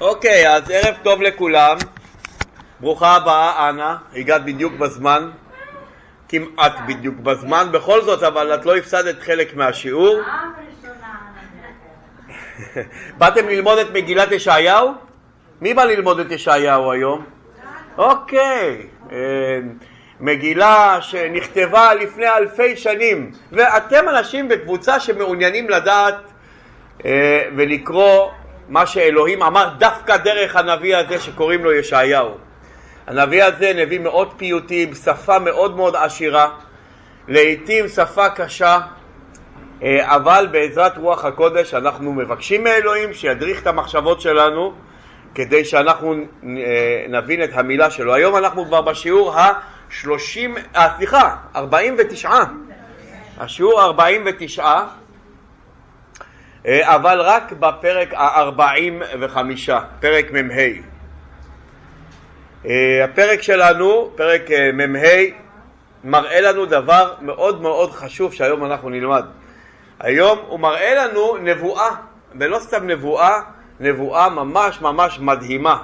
אוקיי, אז ערב טוב לכולם. ברוכה הבאה, אנה. הגעת בדיוק בזמן. כמעט בדיוק בזמן, בכל זאת, אבל את לא הפסדת חלק מהשיעור. באתם ללמוד את מגילת ישעיהו? מי בא ללמוד את ישעיהו היום? אוקיי. אה, מגילה שנכתבה לפני אלפי שנים, ואתם אנשים בקבוצה שמעוניינים לדעת אה, ולקרוא מה שאלוהים אמר דווקא דרך הנביא הזה שקוראים לו ישעיהו. הנביא הזה נביא מאוד פיוטי, בשפה מאוד מאוד עשירה, לעיתים שפה קשה, אה, אבל בעזרת רוח הקודש אנחנו מבקשים מאלוהים שידריך את המחשבות שלנו כדי שאנחנו אה, נבין את המילה שלו. היום אנחנו כבר בשיעור ה-30, אה, סליחה, 49, השיעור 49, אה, אבל רק בפרק ה-45, פרק מ"ה. אה, הפרק שלנו, פרק אה, מ"ה, מראה לנו דבר מאוד מאוד חשוב שהיום אנחנו נלמד. היום הוא מראה לנו נבואה, ולא סתם נבואה, נבואה ממש ממש מדהימה.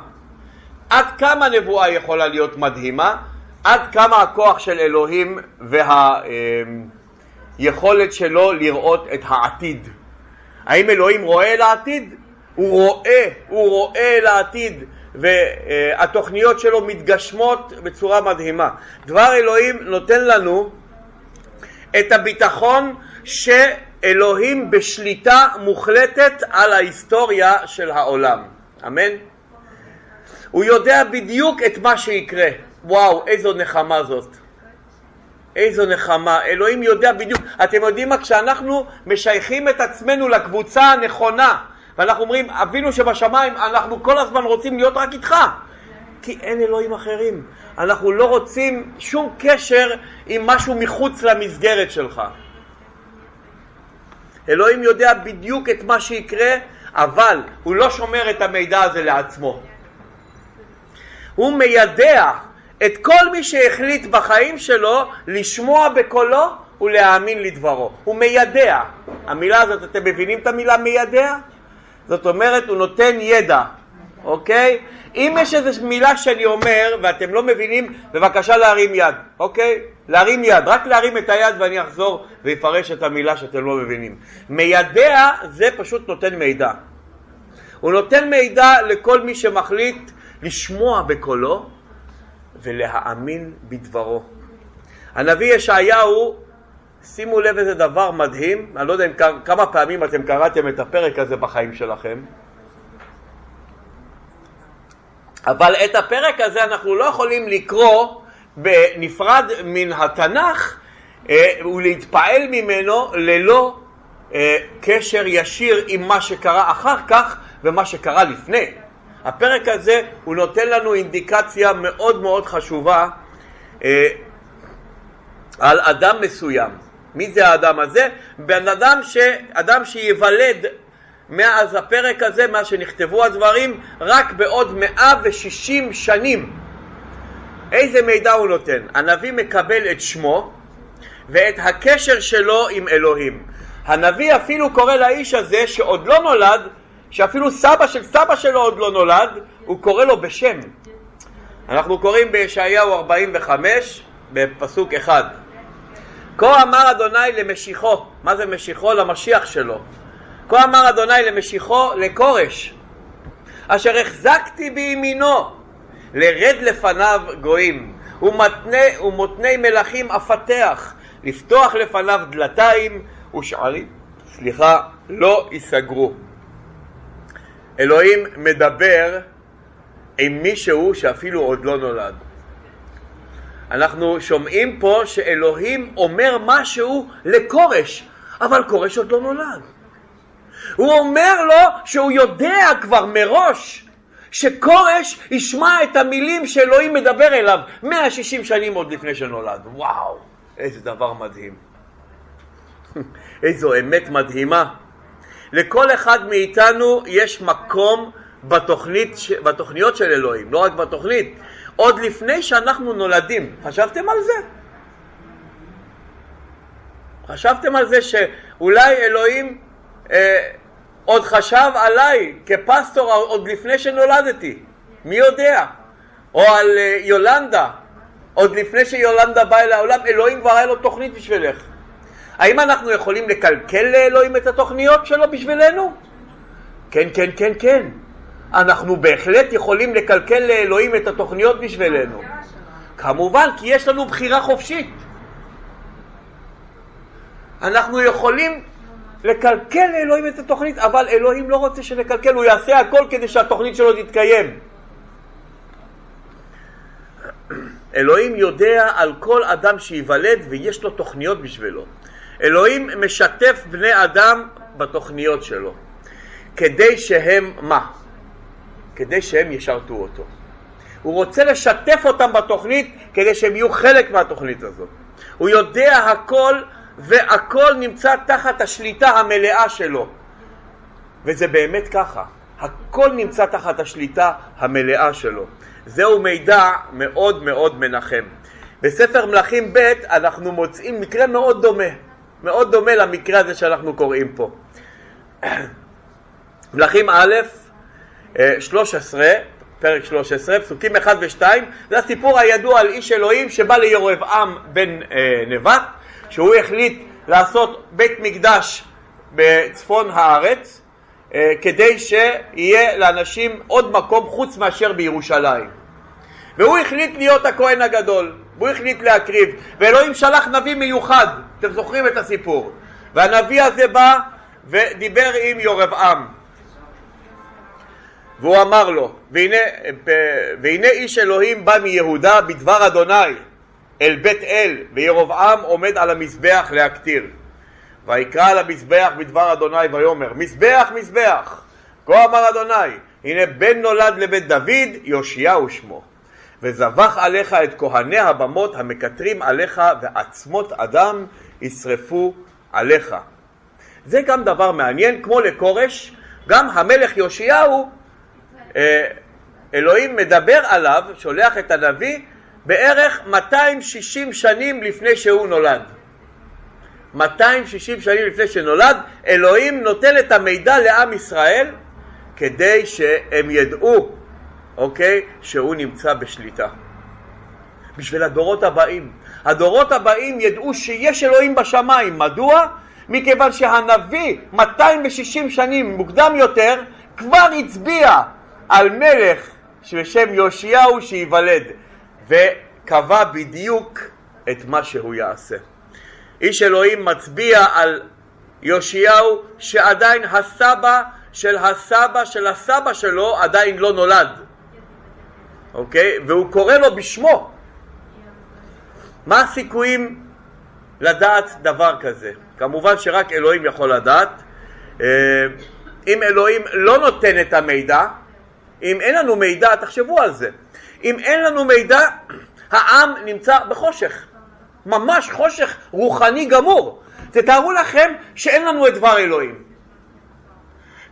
עד כמה נבואה יכולה להיות מדהימה? עד כמה הכוח של אלוהים והיכולת שלו לראות את העתיד. האם אלוהים רואה אל העתיד? הוא רואה, הוא רואה אל העתיד, והתוכניות שלו מתגשמות בצורה מדהימה. דבר אלוהים נותן לנו את הביטחון שאלוהים בשליטה מוחלטת על ההיסטוריה של העולם. אמן? הוא יודע בדיוק את מה שיקרה. וואו, איזו נחמה זאת. איזו נחמה, אלוהים יודע בדיוק. אתם יודעים מה? כשאנחנו משייכים את עצמנו לקבוצה הנכונה, ואנחנו אומרים, אבינו שבשמיים, אנחנו כל הזמן רוצים להיות רק איתך, כי אין אלוהים אחרים. אנחנו לא רוצים שום קשר עם משהו מחוץ למסגרת שלך. אלוהים יודע בדיוק את מה שיקרה, אבל הוא לא שומר את המידע הזה לעצמו. הוא מיידע את כל מי שהחליט בחיים שלו לשמוע בקולו ולהאמין לדברו. הוא מיידע. המילה הזאת, אתם מבינים את המילה מיידע? זאת אומרת, הוא נותן ידע, אוקיי? אם יש איזו מילה שאני אומר ואתם לא מבינים, בבקשה להרים יד, אוקיי? להרים יד, רק להרים את היד ואני אחזור ואפרש את המילה שאתם לא מבינים. מיידע זה פשוט נותן מידע. הוא נותן מידע לכל מי שמחליט לשמוע בקולו ולהאמין בדברו. הנביא ישעיהו, שימו לב איזה דבר מדהים, אני לא יודע כמה פעמים אתם קראתם את הפרק הזה בחיים שלכם, אבל את הפרק הזה אנחנו לא יכולים לקרוא בנפרד מן התנ"ך אה, ולהתפעל ממנו ללא אה, קשר ישיר עם מה שקרה אחר כך ומה שקרה לפני. הפרק הזה הוא נותן לנו אינדיקציה מאוד מאוד חשובה אה, על אדם מסוים. מי זה האדם הזה? בן אדם, ש... אדם שיוולד מאז הפרק הזה, מאז שנכתבו הדברים, רק בעוד 160 שנים. איזה מידע הוא נותן? הנביא מקבל את שמו ואת הקשר שלו עם אלוהים. הנביא אפילו קורא לאיש הזה שעוד לא נולד שאפילו סבא של סבא שלו עוד לא נולד, הוא קורא לו בשם. אנחנו קוראים בישעיהו 45 בפסוק אחד. כה אמר אדוני למשיחו, מה זה משיחו? למשיח שלו. כה אמר אדוני למשיחו לכורש, אשר החזקתי בימינו, לרד לפניו גויים, ומתני, ומותני מלכים אפתח, לפתוח לפניו דלתיים ושערים, סליחה, לא ייסגרו. אלוהים מדבר עם מישהו שאפילו עוד לא נולד. אנחנו שומעים פה שאלוהים אומר משהו לכורש, אבל כורש עוד לא נולד. הוא אומר לו שהוא יודע כבר מראש שכורש ישמע את המילים שאלוהים מדבר אליו 160 שנים עוד לפני שנולד. וואו, איזה דבר מדהים. איזו אמת מדהימה. לכל אחד מאיתנו יש מקום בתוכנית, בתוכניות של אלוהים, לא רק בתוכנית, עוד לפני שאנחנו נולדים. חשבתם על זה? חשבתם על זה שאולי אלוהים אה, עוד חשב עליי כפסטור עוד לפני שנולדתי, מי יודע? או על אה, יולנדה, עוד לפני שיולנדה באה אל העולם, אלוהים כבר היה לו תוכנית בשבילך. האם אנחנו יכולים לקלקל לאלוהים את התוכניות שלו בשבילנו? כן, כן, כן, כן. אנחנו בהחלט יכולים לקלקל לאלוהים את התוכניות בשבילנו. כמובן, כי יש לנו בחירה חופשית. אנחנו יכולים לקלקל לאלוהים את התוכנית, אבל אלוהים לא רוצה שנקלקל, הוא יעשה הכל כדי שהתוכנית שלו תתקיים. אלוהים יודע על כל אדם שייוולד ויש לו תוכניות בשבילו. אלוהים משתף בני אדם בתוכניות שלו, כדי שהם מה? כדי שהם ישרתו אותו. הוא רוצה לשתף אותם בתוכנית כדי שהם יהיו חלק מהתוכנית הזאת. הוא יודע הכל והכל נמצא תחת השליטה המלאה שלו. וזה באמת ככה, הכל נמצא תחת השליטה המלאה שלו. זהו מידע מאוד מאוד מנחם. בספר מלכים ב' אנחנו מוצאים מקרה מאוד דומה, מאוד דומה למקרה הזה שאנחנו קוראים פה. מלכים א', 13, אה, פרק 13, פסוקים 1 ו-2, זה הסיפור הידוע על איש אלוהים שבא לירבעם בן אה, נבט, שהוא החליט לעשות בית מקדש בצפון הארץ, אה, כדי שיהיה לאנשים עוד מקום חוץ מאשר בירושלים. והוא החליט להיות הכהן הגדול, והוא החליט להקריב, ואלוהים שלח נביא מיוחד, אתם זוכרים את הסיפור, והנביא הזה בא ודיבר עם יורבעם, והוא אמר לו, והנה, והנה איש אלוהים בא מיהודה בדבר אדוני אל בית אל, וירבעם עומד על המזבח להקטיר. ויקרא על המזבח בדבר אדוני ויאמר, מזבח מזבח, כה אמר אדוני, הנה בן נולד לבית דוד, יאשיהו שמו. וזבח עליך את כהני הבמות המקטרים עליך ועצמות אדם ישרפו עליך. זה גם דבר מעניין, כמו לכורש, גם המלך יאשיהו, אה, אלוהים מדבר עליו, שולח את הנביא, בערך 260 שנים לפני שהוא נולד. 260 שנים לפני שנולד, אלוהים נותן את המידע לעם ישראל כדי שהם ידעו אוקיי? שהוא נמצא בשליטה. בשביל הדורות הבאים. הדורות הבאים ידעו שיש אלוהים בשמיים. מדוע? מכיוון שהנביא 260 שנים מוקדם יותר כבר הצביע על מלך בשם יאשיהו שייוולד וקבע בדיוק את מה שהוא יעשה. איש אלוהים מצביע על יאשיהו שעדיין הסבא של הסבא של הסבא שלו עדיין לא נולד. אוקיי? והוא קורא לו בשמו. מה הסיכויים לדעת דבר כזה? כמובן שרק אלוהים יכול לדעת. אה, אם אלוהים לא נותן את המידע, אם אין לנו מידע, תחשבו על זה. אם אין לנו מידע, העם נמצא בחושך. ממש חושך רוחני גמור. תתארו לכם שאין לנו את דבר אלוהים.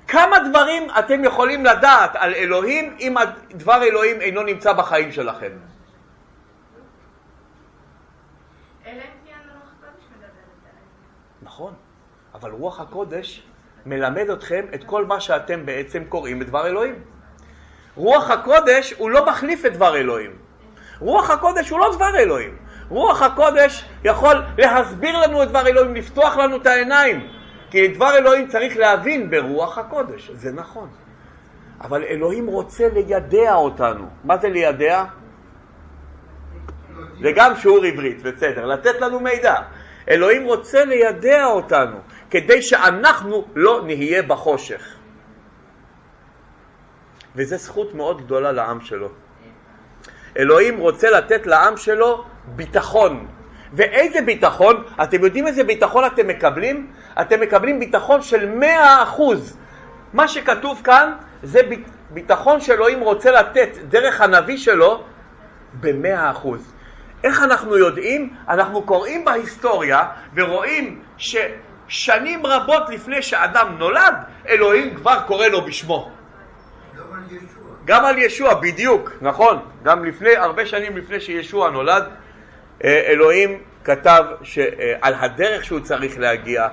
כמה דברים אתם יכולים לדעת על אלוהים אם דבר אלוהים אינו נמצא בחיים שלכם? נכון, אבל רוח הקודש מלמד אתכם את כל מה שאתם בעצם קוראים בדבר אלוהים. רוח הקודש הוא לא מחליף את דבר אלוהים. רוח הקודש הוא לא דבר אלוהים. רוח הקודש יכול להסביר לנו את דבר אלוהים, לפתוח לנו את העיניים. כי את דבר אלוהים צריך להבין ברוח הקודש, זה נכון. אבל אלוהים רוצה לידע אותנו. מה זה לידע? זה גם שיעור עברית, בסדר, לתת לנו מידע. אלוהים רוצה לידע אותנו, כדי שאנחנו לא נהיה בחושך. וזו זכות מאוד גדולה לעם שלו. אלוהים רוצה לתת לעם שלו ביטחון, ואיזה ביטחון? אתם יודעים איזה ביטחון אתם מקבלים? אתם מקבלים ביטחון של מאה אחוז. מה שכתוב כאן זה ביטחון שאלוהים רוצה לתת דרך הנביא שלו במאה אחוז. איך אנחנו יודעים? אנחנו קוראים בהיסטוריה ורואים ששנים רבות לפני שאדם נולד, אלוהים כבר קורא לו בשמו. גם על ישוע, בדיוק, נכון. גם לפני, הרבה שנים לפני שישוע נולד, אלוהים כתב שעל הדרך שהוא צריך להגיע,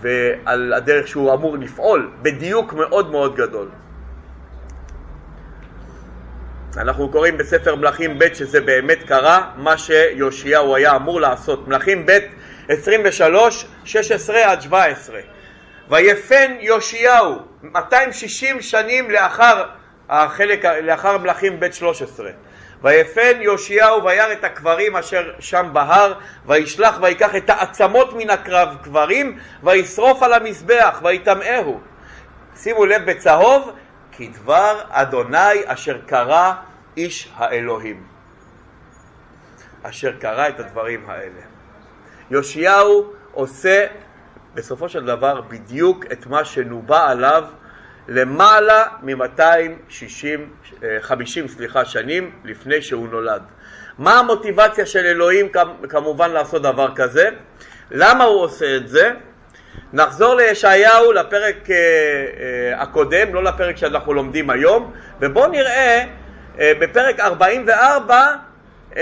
ועל הדרך שהוא אמור לפעול בדיוק מאוד מאוד גדול. אנחנו קוראים בספר מלכים ב' שזה באמת קרה, מה שיאשיהו היה אמור לעשות. מלכים ב' 23, 16 עד 17. ויפן יאשיהו 260 שנים לאחר החלק, לאחר מלכים ב' 13. ויפן יאשיהו וירא את הקברים אשר שם בהר, וישלח ויקח את העצמות מן הקרב קברים, וישרוף על המזבח, ויטמאהו. שימו לב בצהוב, כי דבר אדוני אשר קרא איש האלוהים. אשר קרא את הדברים האלה. יאשיהו עושה בסופו של דבר בדיוק את מה שנובע עליו למעלה מ-250 סליחה, שנים לפני שהוא נולד. מה המוטיבציה של אלוהים כמובן לעשות דבר כזה? למה הוא עושה את זה? נחזור לישעיהו לפרק uh, uh, הקודם, לא לפרק שאנחנו לומדים היום, ובואו נראה uh, בפרק 44 uh,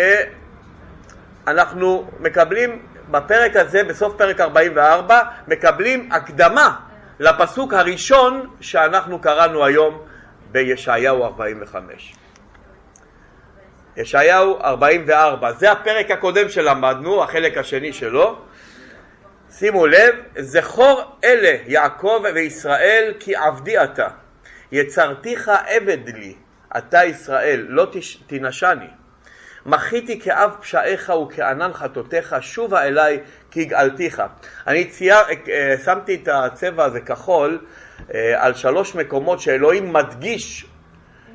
אנחנו מקבלים בפרק הזה, בסוף פרק 44, מקבלים הקדמה לפסוק הראשון שאנחנו קראנו היום בישעיהו 45. ישעיהו 44, זה הפרק הקודם שלמדנו, החלק השני שלו. שימו לב, זכור אלה יעקב וישראל כי עבדי אתה, יצרתיך עבד לי, אתה ישראל, לא תנשני. מחיתי כאב פשעיך וכענן חטאותיך, שובה אליי כי גאלתיך. אני צייר, אה, שמתי את הצבע הזה כחול אה, על שלוש מקומות שאלוהים מדגיש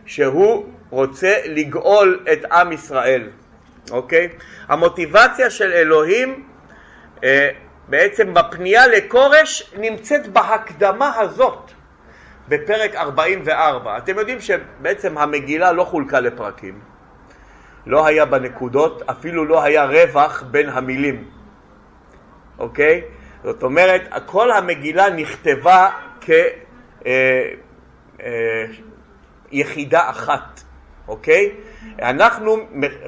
שהוא רוצה לגאול את עם ישראל, אוקיי? המוטיבציה של אלוהים אה, בעצם בפנייה לכורש נמצאת בהקדמה הזאת בפרק 44. אתם יודעים שבעצם המגילה לא חולקה לפרקים. לא היה בנקודות, אפילו לא היה רווח בין המילים, אוקיי? זאת אומרת, כל המגילה נכתבה כיחידה אה, אה, אחת, אוקיי? אנחנו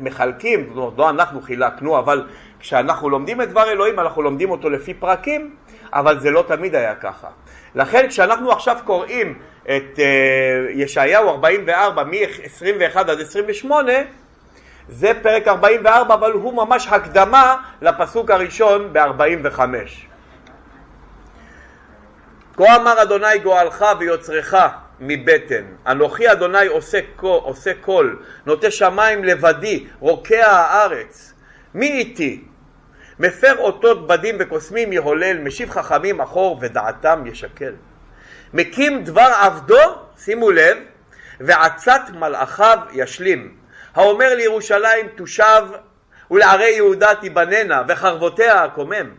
מחלקים, לא אנחנו חילקנו, אבל כשאנחנו לומדים את דבר אלוהים, אנחנו לומדים אותו לפי פרקים, אבל זה לא תמיד היה ככה. לכן כשאנחנו עכשיו קוראים את uh, ישעיהו 44 מ-21 עד 28, זה פרק 44, אבל הוא ממש הקדמה לפסוק הראשון ב-45. כה אמר אדוני גואלך ויוצרך מבטן, אנוכי אדוני עושה, עושה קול, נוטה שמיים לבדי, רוקע הארץ. מי איתי? מפר אותות בדים וקוסמים יהולל, משיב חכמים אחור ודעתם ישקל. מקים דבר עבדו, שימו לב, ועצת מלאכיו ישלים. האומר לירושלים תושב ולערי יהודה תיבננה וחרבותיה אקומם.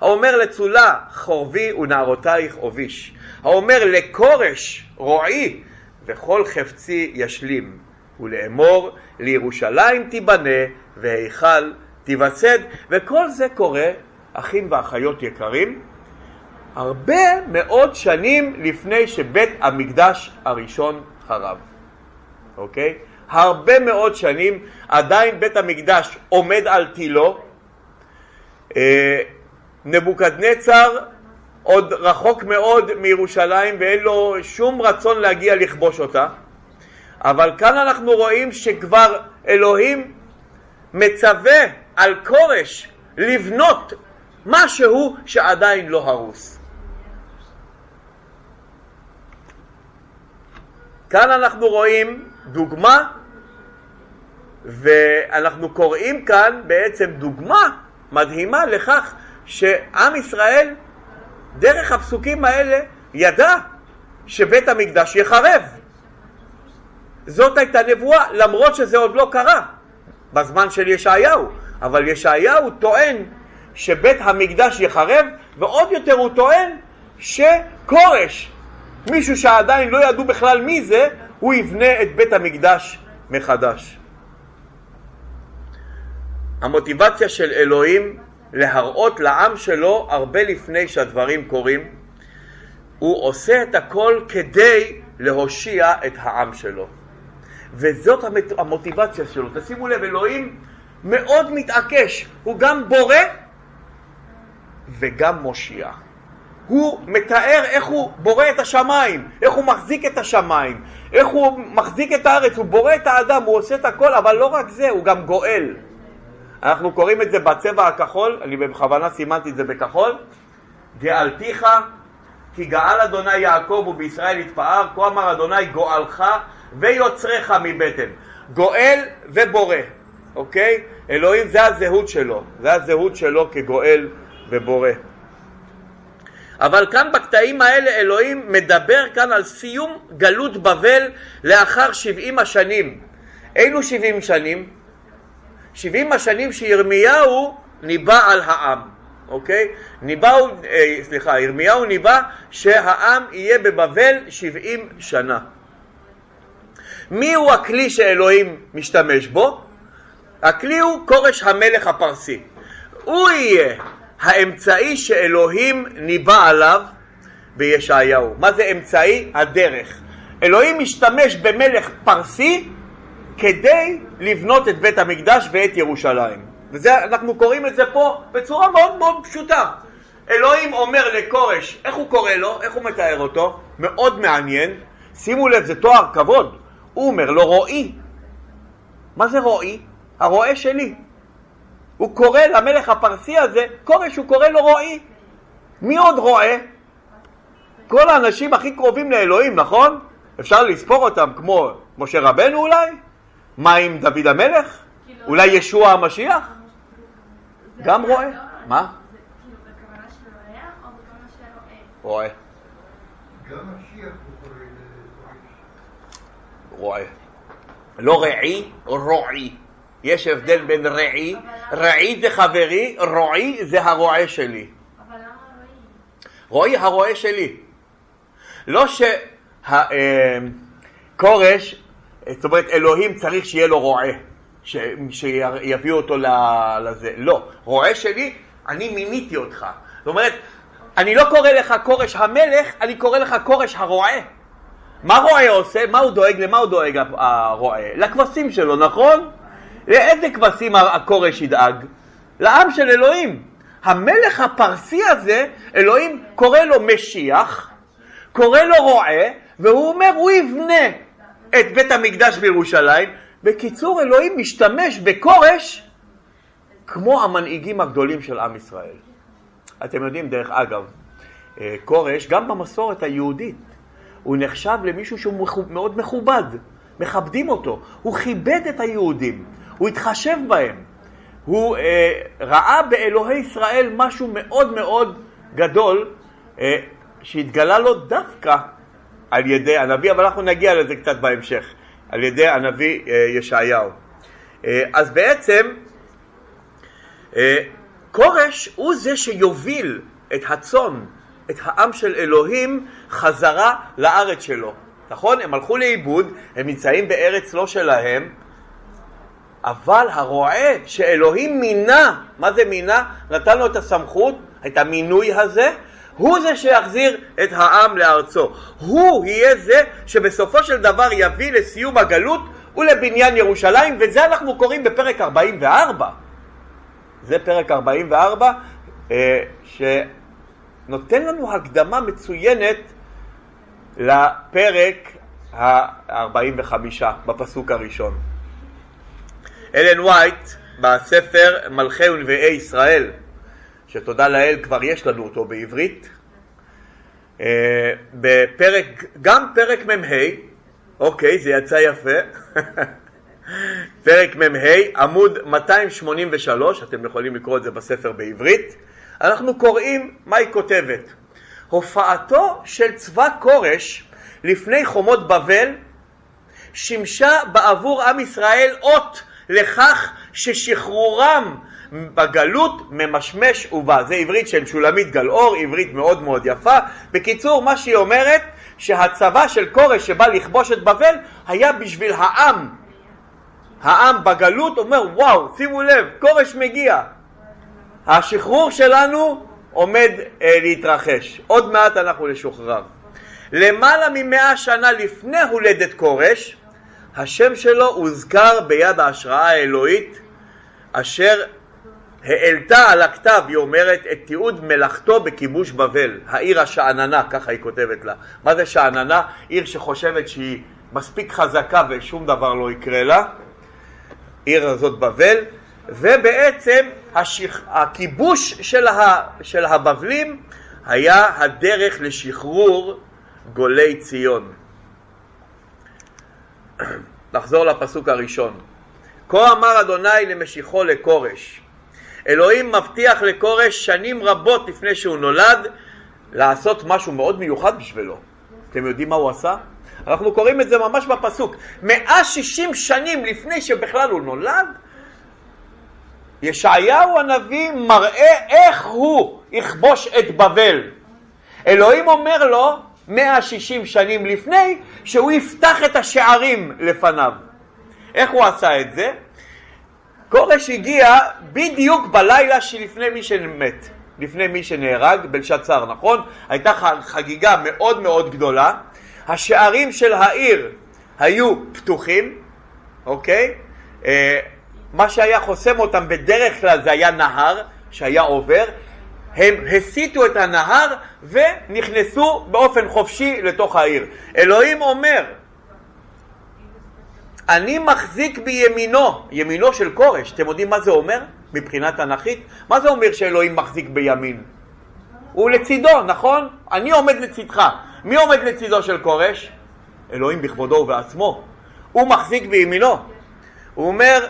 האומר לצולה חורבי ונערותייך עוביש. האומר לכורש רועי וכל חפצי ישלים. ולאמור לירושלים תיבנה והיכל תיווסד. וכל זה קורה, אחים ואחיות יקרים, הרבה מאוד שנים לפני שבית המקדש הראשון חרב. אוקיי? הרבה מאוד שנים, עדיין בית המקדש עומד על תילו, אה, נבוקדנצר עוד רחוק מאוד מירושלים ואין לו שום רצון להגיע לכבוש אותה, אבל כאן אנחנו רואים שכבר אלוהים מצווה על כורש לבנות משהו שעדיין לא הרוס. כאן אנחנו רואים דוגמה ואנחנו קוראים כאן בעצם דוגמה מדהימה לכך שעם ישראל דרך הפסוקים האלה ידע שבית המקדש יחרב. זאת הייתה נבואה למרות שזה עוד לא קרה בזמן של ישעיהו, אבל ישעיהו טוען שבית המקדש יחרב ועוד יותר הוא טוען שכורש, מישהו שעדיין לא ידעו בכלל מי זה, הוא יבנה את בית המקדש מחדש. המוטיבציה של אלוהים להראות לעם שלו הרבה לפני שהדברים קורים, הוא עושה את הכל כדי להושיע את העם שלו. וזאת המוטיבציה שלו. תשימו לב, אלוהים מאוד מתעקש, הוא גם בורא וגם מושיע. הוא מתאר איך הוא בורא את השמיים, איך הוא מחזיק את השמיים, איך הוא מחזיק את הארץ, הוא בורא את האדם, הוא עושה את הכל, אבל לא רק זה, הוא גם גואל. אנחנו קוראים את זה בצבע הכחול, אני בכוונה סימנתי את זה בכחול, גאלתיך כי גאל אדוני יעקב ובישראל יתפאר, כה אמר אדוני גואלך ויוצריך מבטן. גואל ובורא, אוקיי? אלוהים זה הזהות שלו, זה הזהות שלו כגואל ובורא. אבל כאן בקטעים האלה אלוהים מדבר כאן על סיום גלות בבל לאחר שבעים השנים. אילו שבעים שנים? שבעים השנים שירמיהו ניבא על העם, אוקיי? ניבאו, אה, סליחה, ירמיהו ניבא שהעם יהיה בבבל שבעים שנה. מי הוא הכלי שאלוהים משתמש בו? הכלי הוא כורש המלך הפרסי. הוא יהיה האמצעי שאלוהים ניבא עליו בישעיהו. מה זה אמצעי? הדרך. אלוהים משתמש במלך פרסי כדי לבנות את בית המקדש ואת ירושלים. ואנחנו קוראים את זה פה בצורה מאוד מאוד פשוטה. אלוהים אומר לכורש, איך הוא קורא לו? איך הוא מתאר אותו? מאוד מעניין. שימו לב, זה תואר כבוד. הוא אומר לו רועי. מה זה רועי? הרועה שלי. הוא קורא למלך הפרסי הזה, כורש הוא קורא לו רועי. מי עוד רועה? כל האנשים הכי קרובים לאלוהים, נכון? אפשר לספור אותם כמו משה רבנו אולי? מה עם דוד המלך? אולי ישוע המשיח? גם. מה? גם משיח הוא קורא רועה. לא רעי, רועי. יש הבדל בין רעי, רעי זה חברי, רועי זה הרועה שלי. אבל למה רועי? רועי הרועה שלי. לא שהכורש, אה, זאת אומרת אלוהים צריך שיהיה לו רועה, שיביאו אותו לזה. לא, רועה שלי, אני מיניתי אותך. זאת אומרת, אני לא קורא לך כורש המלך, אני קורא לך כורש הרועה. מה רועה עושה? מה הוא דואג? למה הוא דואג הרועה? לכבשים שלו, נכון? לאיזה כבשים הכורש ידאג? לעם של אלוהים. המלך הפרסי הזה, אלוהים קורא לו משיח, קורא לו רועה, והוא אומר, הוא יבנה את בית המקדש בירושלים. בקיצור, אלוהים משתמש בכורש כמו המנהיגים הגדולים של עם ישראל. אתם יודעים, דרך אגב, אה, כורש, גם במסורת היהודית, הוא נחשב למישהו שהוא מאוד מכובד, מכבדים אותו, הוא כיבד את היהודים. הוא התחשב בהם. הוא אה, ראה באלוהי ישראל משהו מאוד מאוד גדול אה, שהתגלה לו דווקא על ידי הנביא, אבל אנחנו נגיע לזה קצת בהמשך, על ידי הנביא אה, ישעיהו. אה, אז בעצם אה, כורש הוא זה שיוביל את הצאן, את העם של אלוהים, חזרה לארץ שלו. נכון? הם הלכו לאיבוד, הם נמצאים בארץ לא שלהם, אבל הרועה שאלוהים מינה, מה זה מינה? נתן לו את הסמכות, את המינוי הזה, הוא זה שיחזיר את העם לארצו. הוא יהיה זה שבסופו של דבר יביא לסיום הגלות ולבניין ירושלים, וזה אנחנו קוראים בפרק 44. זה פרק 44, אה, שנותן לנו הקדמה מצוינת לפרק ה-45 בפסוק הראשון. אלן וייט בספר מלכי ונביאי ישראל, שתודה לאל כבר יש לנו אותו בעברית, אה, בפרק, גם פרק מ"ה, אוקיי, זה יצא יפה, פרק מ"ה, עמוד 283, אתם יכולים לקרוא את זה בספר בעברית, אנחנו קוראים מה היא כותבת. הופעתו של צבא כורש לפני חומות בבל שימשה בעבור עם ישראל אות לכך ששחרורם בגלות ממשמש ובא. זה עברית של שולמית גלאור, עברית מאוד מאוד יפה. בקיצור, מה שהיא אומרת, שהצבא של כורש שבא לכבוש את בבל היה בשביל העם. העם בגלות אומר, וואו, שימו לב, כורש מגיע. השחרור שלנו עומד אה, להתרחש. עוד מעט אנחנו נשוחרר. למעלה ממאה שנה לפני הולדת כורש, השם שלו הוזכר ביד ההשראה האלוהית אשר העלתה על הכתב, היא אומרת, את תיעוד מלאכתו בכיבוש בבל, העיר השאננה, ככה היא כותבת לה. מה זה שאננה? עיר שחושבת שהיא מספיק חזקה ושום דבר לא יקרה לה. עיר הזאת בבל, ובעצם השיח... הכיבוש של, ה... של הבבלים היה הדרך לשחרור גולי ציון. נחזור לפסוק הראשון. כה אמר אדוני למשיחו לכורש. אלוהים מבטיח לכורש שנים רבות לפני שהוא נולד לעשות משהו מאוד מיוחד בשבילו. אתם יודעים מה הוא עשה? אנחנו קוראים את זה ממש בפסוק. 160 שנים לפני שבכלל הוא נולד, ישעיהו הנביא מראה איך הוא יכבוש את בבל. אלוהים אומר לו 160 שנים לפני שהוא יפתח את השערים לפניו. איך הוא עשה את זה? כורש הגיע בדיוק בלילה שלפני מי שמת, לפני מי שנהרג, בלשצר, נכון? הייתה חגיגה מאוד מאוד גדולה, השערים של העיר היו פתוחים, אוקיי? אה, מה שהיה חוסם אותם בדרך כלל זה היה נהר שהיה עובר, הם הסיטו את הנהר ונכנסו באופן חופשי לתוך העיר. אלוהים אומר, אני מחזיק בימינו, ימינו של כורש. אתם יודעים מה זה אומר מבחינה תנכית? מה זה אומר שאלוהים מחזיק בימין? הוא לצידו, נכון? אני עומד לצידך. מי עומד לצידו של כורש? אלוהים בכבודו ובעצמו. הוא מחזיק בימינו. הוא אומר,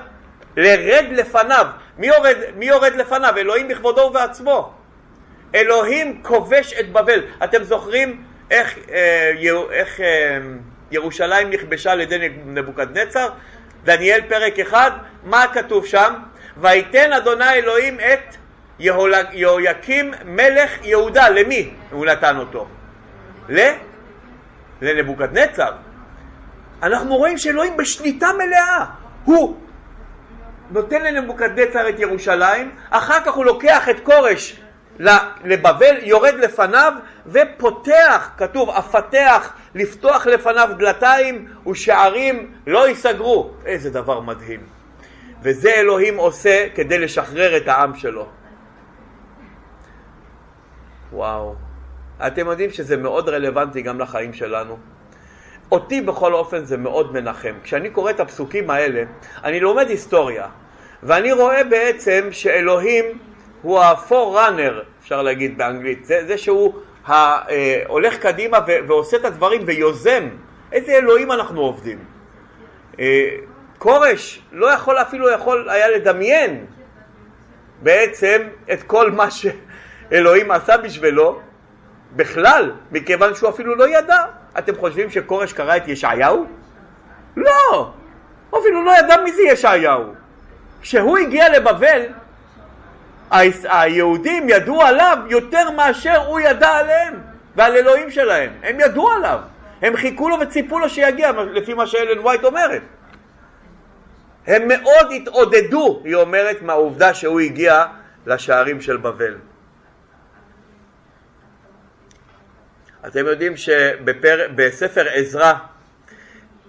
לרד לפניו. מי יורד, מי יורד לפניו? אלוהים בכבודו ובעצמו. אלוהים כובש את בבל. אתם זוכרים איך, אה, איך אה, ירושלים נכבשה על ידי נבוקדנצר? דניאל פרק אחד, מה כתוב שם? ויתן אדוני אלוהים את יהויקים מלך יהודה, למי הוא נתן אותו? ל? לנבוקדנצר. אנחנו רואים שאלוהים בשליטה מלאה. הוא נותן לנבוקדנצר את ירושלים, אחר כך הוא לוקח את כורש לבבל, יורד לפניו ופותח, כתוב, אפתח, לפתוח לפניו דלתיים ושערים לא ייסגרו. איזה דבר מדהים. וזה אלוהים עושה כדי לשחרר את העם שלו. וואו. אתם יודעים שזה מאוד רלוונטי גם לחיים שלנו. אותי בכל אופן זה מאוד מנחם. כשאני קורא את הפסוקים האלה, אני לומד היסטוריה, ואני רואה בעצם שאלוהים הוא ה-forerunner, אפשר להגיד באנגלית, זה, זה שהוא הולך קדימה ועושה את הדברים ויוזם. איזה אלוהים אנחנו עובדים. אה, כורש לא יכול אפילו יכול היה לדמיין בעצם את כל מה שאלוהים עשה בשבילו בכלל, מכיוון שהוא אפילו לא ידע. אתם חושבים שכורש קרא את ישעיהו? לא! הוא אפילו לא ידע מי זה ישעיהו. כשהוא הגיע לבבל, היהודים ידעו עליו יותר מאשר הוא ידע עליהם ועל אלוהים שלהם. הם ידעו עליו. הם חיכו לו וציפו לו שיגיע, לפי מה שאלן וייט אומרת. הם מאוד התעודדו, היא אומרת, מהעובדה שהוא הגיע לשערים של בבל. אתם יודעים שבספר עזרא,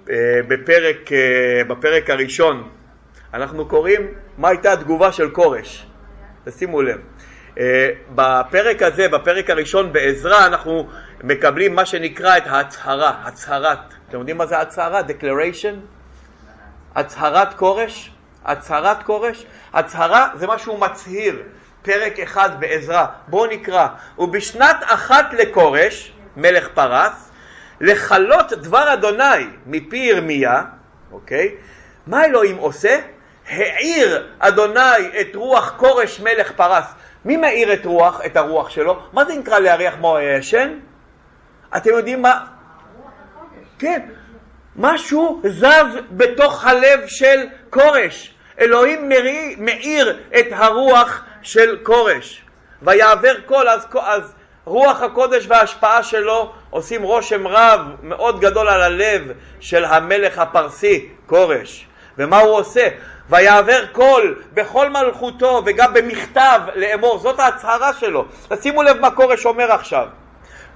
אה, בפרק, אה, בפרק הראשון, אנחנו קוראים מה הייתה התגובה של כורש. תשימו לב. אה, בפרק הזה, בפרק הראשון בעזרא, אנחנו מקבלים מה שנקרא את ההצהרה, הצהרת. אתם יודעים מה זה הצהרה? Declaration? הצהרת כורש? הצהרת כורש? הצהרה זה מה שהוא מצהיר. פרק אחד בעזרא. בואו נקרא. ובשנת אחת לכורש, מלך פרס, לכלות דבר אדוני מפי ירמיה, אוקיי? מה אלוהים עושה? העיר אדוני את רוח כורש מלך פרס. מי מאיר את רוח, את הרוח שלו? מה זה נקרא להריח כמו הישן? אתם יודעים מה? כן, משהו זז בתוך הלב של כורש. אלוהים מאיר את הרוח של כורש. ויעבר כל, אז, אז רוח הקודש וההשפעה שלו עושים רושם רב מאוד גדול על הלב של המלך הפרסי, כורש. ומה הוא עושה? ויעבר קול בכל מלכותו וגם במכתב לאמור, זאת ההצהרה שלו. תשימו לב מה כורש אומר עכשיו.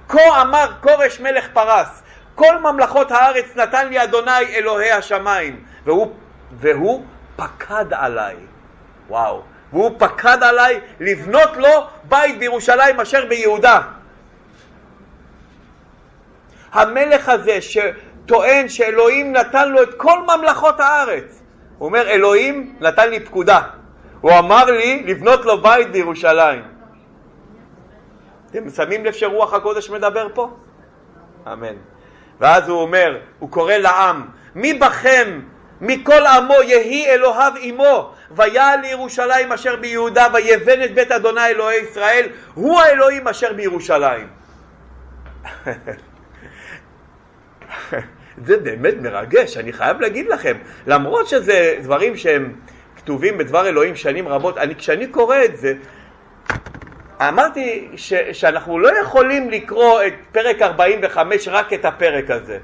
כה אמר כורש מלך פרס, כל ממלכות הארץ נתן לי אדוני אלוהי השמיים, והוא, והוא פקד עליי. וואו, והוא פקד עליי לבנות לו בית בירושלים אשר ביהודה. המלך הזה שטוען שאלוהים נתן לו את כל ממלכות הארץ, הוא אומר אלוהים נתן לי פקודה, הוא אמר לי לבנות לו בית בירושלים. אתם שמים לב שרוח הקודש מדבר פה? אמן. ואז הוא אומר, הוא קורא לעם, מי בכם מכל עמו יהי אלוהיו עמו ויעל לירושלים אשר ביהודה ויבן את בית אדוני אלוהי ישראל הוא האלוהים אשר בירושלים זה באמת מרגש, אני חייב להגיד לכם, למרות שזה דברים שהם כתובים בדבר אלוהים שנים רבות, אני, כשאני קורא את זה, אמרתי ש, שאנחנו לא יכולים לקרוא את פרק 45 רק את הפרק הזה.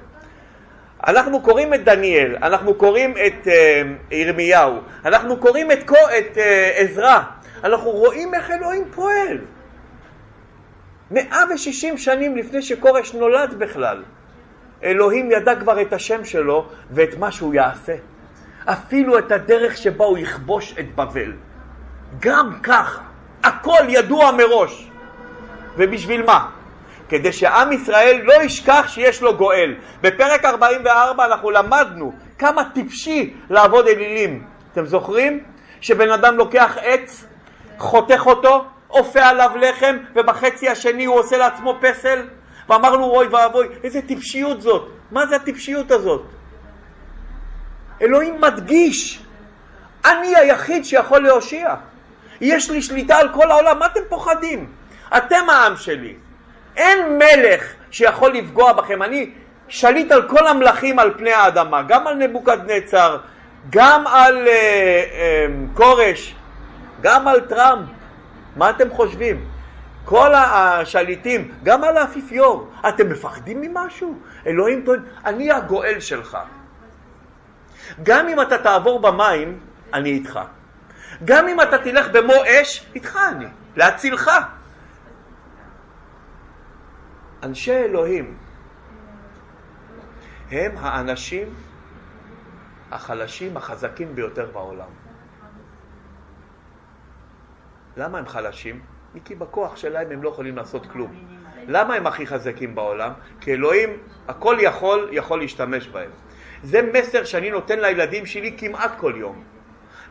אנחנו קוראים את דניאל, אנחנו קוראים את uh, ירמיהו, אנחנו קוראים את, את uh, עזרא, אנחנו רואים איך אלוהים פועל. 160 שנים לפני שכורש נולד בכלל, אלוהים ידע כבר את השם שלו ואת מה שהוא יעשה. אפילו את הדרך שבה הוא יכבוש את בבל. גם ככה, הכל ידוע מראש. ובשביל מה? כדי שעם ישראל לא ישכח שיש לו גואל. בפרק 44 אנחנו למדנו כמה טיפשי לעבוד אלילים. אתם זוכרים? שבן אדם לוקח עץ, חותך אותו, אופה עליו לחם, ובחצי השני הוא עושה לעצמו פסל? ואמרנו אוי ואבוי, איזה טיפשיות זאת. מה זה הטיפשיות הזאת? אלוהים מדגיש, אני היחיד שיכול להושיע. יש לי שליטה על כל העולם, מה אתם פוחדים? אתם העם שלי. אין מלך שיכול לפגוע בכם. אני שליט על כל המלכים על פני האדמה, גם על נבוקדנצר, גם על uh, uh, כורש, גם על טראמפ. מה אתם חושבים? כל השליטים, גם על האפיפיור, אתם מפחדים ממשהו? אלוהים טוען, אני הגואל שלך. גם אם אתה תעבור במים, אני איתך. גם אם אתה תלך במו אש, איתך אני, להצילך. אנשי אלוהים הם האנשים החלשים, החזקים ביותר בעולם. למה הם חלשים? כי בכוח שלהם הם לא יכולים לעשות כלום. למה הם הכי חזקים בעולם? כי אלוהים, הכל יכול, יכול להשתמש בהם. זה מסר שאני נותן לילדים שלי כמעט כל יום.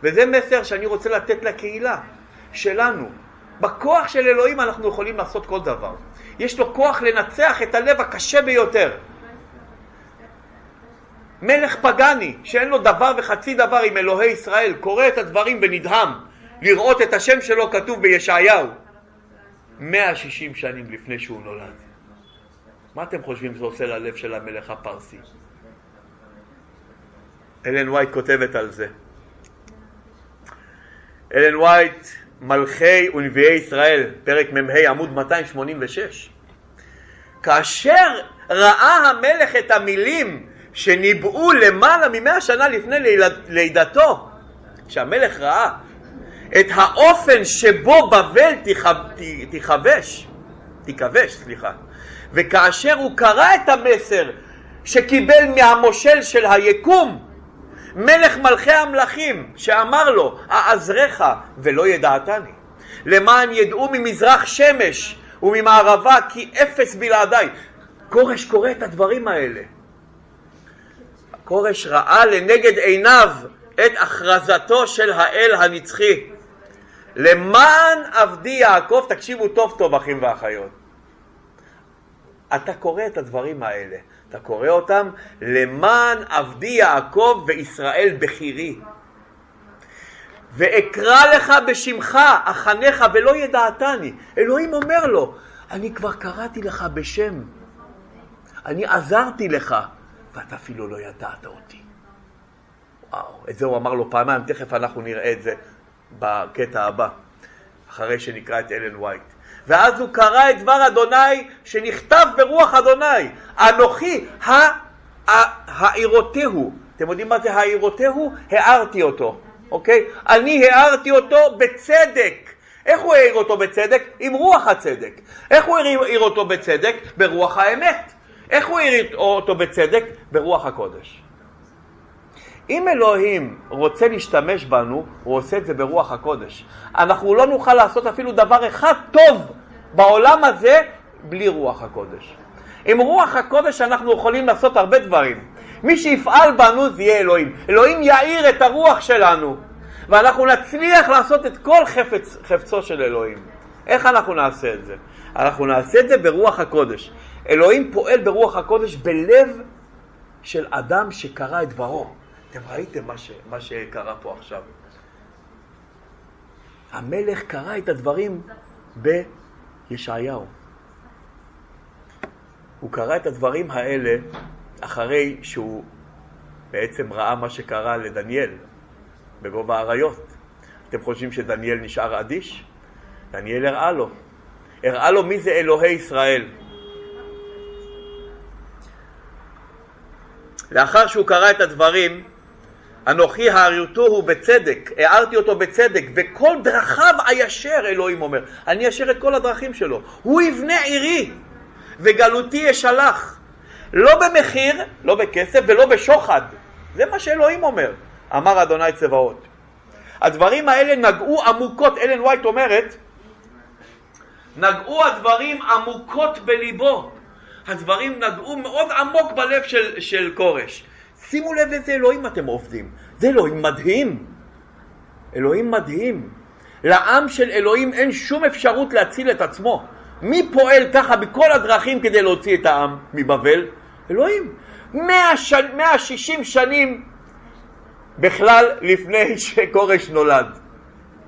וזה מסר שאני רוצה לתת לקהילה שלנו. בכוח של אלוהים אנחנו יכולים לעשות כל דבר. יש לו כוח לנצח את הלב הקשה ביותר. מלך פגני, שאין לו דבר וחצי דבר עם אלוהי ישראל, קורא את הדברים ונדהם לראות את השם שלו כתוב בישעיהו 160 שנים לפני שהוא נולד. מה אתם חושבים זה עושה ללב של המלך הפרסי? אלן וייט כותבת על זה. אלן וייט מלכי ונביאי ישראל, פרק מ"ה עמוד 286. כאשר ראה המלך את המילים שניבאו למעלה ממאה שנה לפני לידתו, כשהמלך ראה את האופן שבו בבל תיכבש, תיכבש, סליחה, וכאשר הוא קרא את המסר שקיבל מהמושל של היקום, מלך מלכי המלכים, שאמר לו, אעזרך ולא ידעתני, למען ידעו ממזרח שמש וממערבה כי אפס בלעדיי. כורש קורא את הדברים האלה. כורש ראה לנגד עיניו את הכרזתו של האל הנצחי. למען עבדי יעקב, תקשיבו טוב טוב אחים ואחיות. אתה קורא את הדברים האלה. אתה קורא אותם למען עבדי יעקב וישראל בחירי. ואקרא לך בשמך, אחניך ולא ידעתני. אלוהים אומר לו, אני כבר קראתי לך בשם, אני עזרתי לך, ואתה אפילו לא ידעת אותי. וואו, את זה הוא אמר לו פעמיים, תכף אנחנו נראה את זה בקטע הבא, אחרי שנקרא את אלן וייט. ואז הוא קרא את דבר אדוני שנכתב ברוח אדוני, אנוכי העירותהו. אתם יודעים מה זה העירותהו? הערתי אותו, אוקיי? אני הערתי אותו בצדק. איך הוא העיר אותו בצדק? עם רוח הצדק. איך הוא העיר אותו בצדק? ברוח האמת. איך הוא העיר אותו בצדק? ברוח הקודש. אם אלוהים רוצה להשתמש בנו, הוא עושה את זה ברוח הקודש. אנחנו לא נוכל לעשות אפילו דבר אחד טוב בעולם הזה בלי רוח הקודש. עם רוח הקודש אנחנו יכולים לעשות הרבה דברים. מי שיפעל בנו זה יהיה אלוהים. אלוהים יאיר את הרוח שלנו, ואנחנו נצליח לעשות את כל חפץ, חפצו של אלוהים. איך אנחנו נעשה את זה? אנחנו נעשה את זה ברוח הקודש. אלוהים פועל ברוח הקודש בלב של אדם שקרא את דברו. אתם ראיתם מה, ש, מה שקרה פה עכשיו. המלך קרא את הדברים בישעיהו. הוא קרא את הדברים האלה אחרי שהוא בעצם ראה מה שקרה לדניאל בגובה האריות. אתם חושבים שדניאל נשאר אדיש? דניאל הראה לו. הראה לו מי זה אלוהי ישראל. לאחר שהוא קרא את הדברים, אנוכי העריותו הוא בצדק, הערתי אותו בצדק, וכל דרכיו הישר, אלוהים אומר. אני אשר את כל הדרכים שלו. הוא יבנה עירי, וגלותי ישלח. לא במחיר, לא בכסף ולא בשוחד. זה מה שאלוהים אומר, אמר אדוני צבאות. הדברים האלה נגעו עמוקות, אלן וייט אומרת, נגעו הדברים עמוקות בליבו. הדברים נגעו מאוד עמוק בלב של, של כורש. שימו לב איזה אלוהים אתם עובדים. זה אלוהים מדהים. אלוהים מדהים. לעם של אלוהים אין שום אפשרות להציל את עצמו. מי פועל ככה בכל הדרכים כדי להוציא את העם מבבל? אלוהים. 160 שנים בכלל לפני שכורש נולד.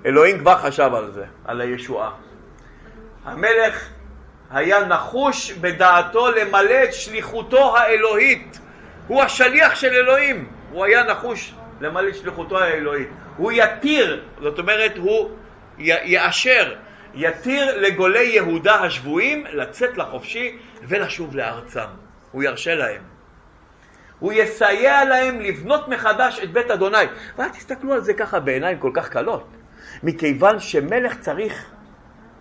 אלוהים כבר חשב על זה, על הישועה. המלך היה נחוש בדעתו למלא את שליחותו האלוהית. הוא השליח של אלוהים. הוא היה נחוש למלא את שליחותו האלוהית. הוא יתיר, זאת אומרת, הוא יאשר, יתיר לגולי יהודה השבויים לצאת לחופשי ולשוב לארצם. הוא ירשה להם. הוא יסייע להם לבנות מחדש את בית אדוני. ואל תסתכלו על זה ככה בעיניים כל כך קלות. מכיוון שמלך צריך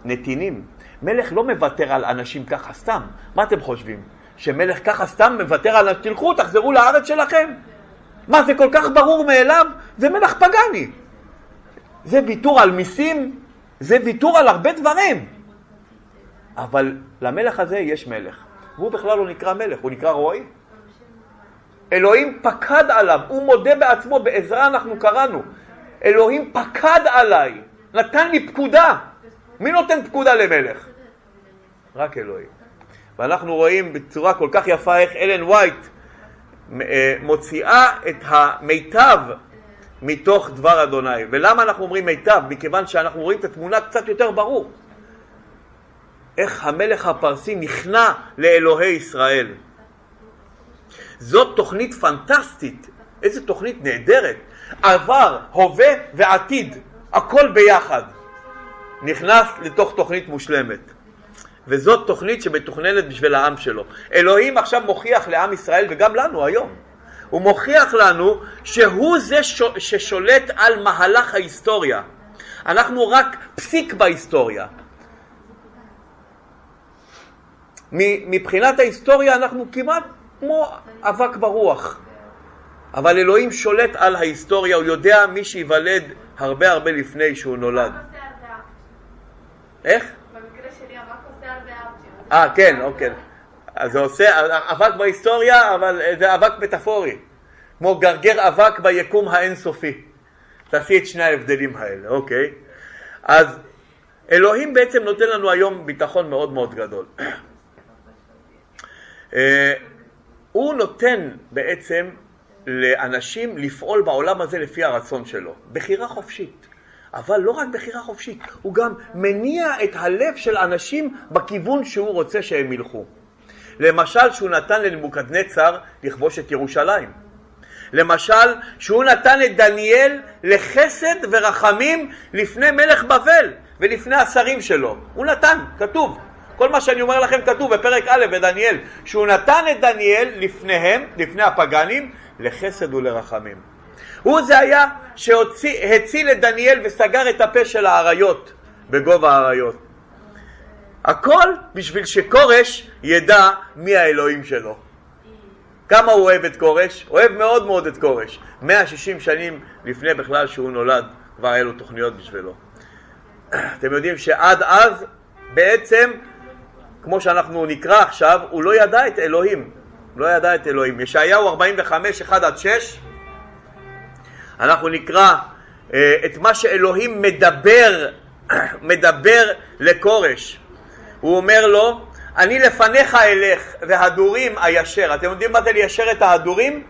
נתינים. מלך לא מוותר על אנשים ככה סתם. מה אתם חושבים? שמלך ככה סתם מוותר על... תלכו, תחזרו לארץ שלכם. מה, זה כל כך ברור מאליו? זה מלך פגני. זה ויתור על מיסים, זה ויתור על הרבה דברים. אבל למלך הזה יש מלך. והוא בכלל לא נקרא מלך, הוא נקרא רועי. אלוהים פקד עליו, הוא מודה בעצמו, בעזרה אנחנו קראנו. אלוהים פקד עליי, נתן לי פקודה. מי נותן פקודה למלך? רק אלוהים. ואנחנו רואים בצורה כל כך יפה איך אלן וייט אה, מוציאה את המיטב מתוך דבר אדוני. ולמה אנחנו אומרים מיטב? מכיוון שאנחנו רואים את התמונה קצת יותר ברור. איך המלך הפרסי נכנע לאלוהי ישראל. זאת תוכנית פנטסטית, איזה תוכנית נהדרת. עבר, הווה ועתיד, הכל ביחד. נכנס לתוך תוכנית מושלמת. וזאת תוכנית שמתוכננת בשביל העם שלו. אלוהים עכשיו מוכיח לעם ישראל וגם לנו היום. הוא מוכיח לנו שהוא זה ששולט על מהלך ההיסטוריה. אנחנו רק פסיק בהיסטוריה. מבחינת ההיסטוריה אנחנו כמעט כמו אבק ברוח. אבל אלוהים שולט על ההיסטוריה, הוא יודע מי שייוולד הרבה הרבה לפני שהוא נולד. איך? במקרה שלי אבק עושה הרבה אבצ'ים. אה, כן, אוקיי. אז זה עושה אבק בהיסטוריה, אבל זה אבק מטאפורי. כמו גרגר אבק ביקום האינסופי. תעשי את שני ההבדלים האלה, אוקיי? אז אלוהים בעצם נותן לנו היום ביטחון מאוד מאוד גדול. אה, הוא נותן בעצם לאנשים לפעול בעולם הזה לפי הרצון שלו, בחירה חופשית. אבל לא רק בחירה חופשית, הוא גם מניע את הלב של אנשים בכיוון שהוא רוצה שהם ילכו. למשל, שהוא נתן לנבוקדנצר לכבוש את ירושלים. למשל, שהוא נתן את דניאל לחסד ורחמים לפני מלך בבל ולפני השרים שלו. הוא נתן, כתוב. כל מה שאני אומר לכם כתוב בפרק א' בדניאל, שהוא נתן את דניאל לפניהם, לפני הפגנים, לחסד ולרחמים. הוא זה היה שהציל את דניאל וסגר את הפה של האריות בגובה האריות. הכל בשביל שכורש ידע מי האלוהים שלו. כמה הוא אוהב את כורש? אוהב מאוד מאוד את כורש. 160 שנים לפני בכלל שהוא נולד, כבר היה לו תוכניות בשבילו. אתם יודעים שעד אז בעצם, כמו שאנחנו נקרא עכשיו, הוא לא ידע את אלוהים. לא ידע את אלוהים. ישעיהו 45, 1 עד 6, אנחנו נקרא אה, את מה שאלוהים מדבר, מדבר לכורש. הוא אומר לו, אני לפניך אלך והדורים הישר. אתם יודעים מה זה ליישר את ההדורים?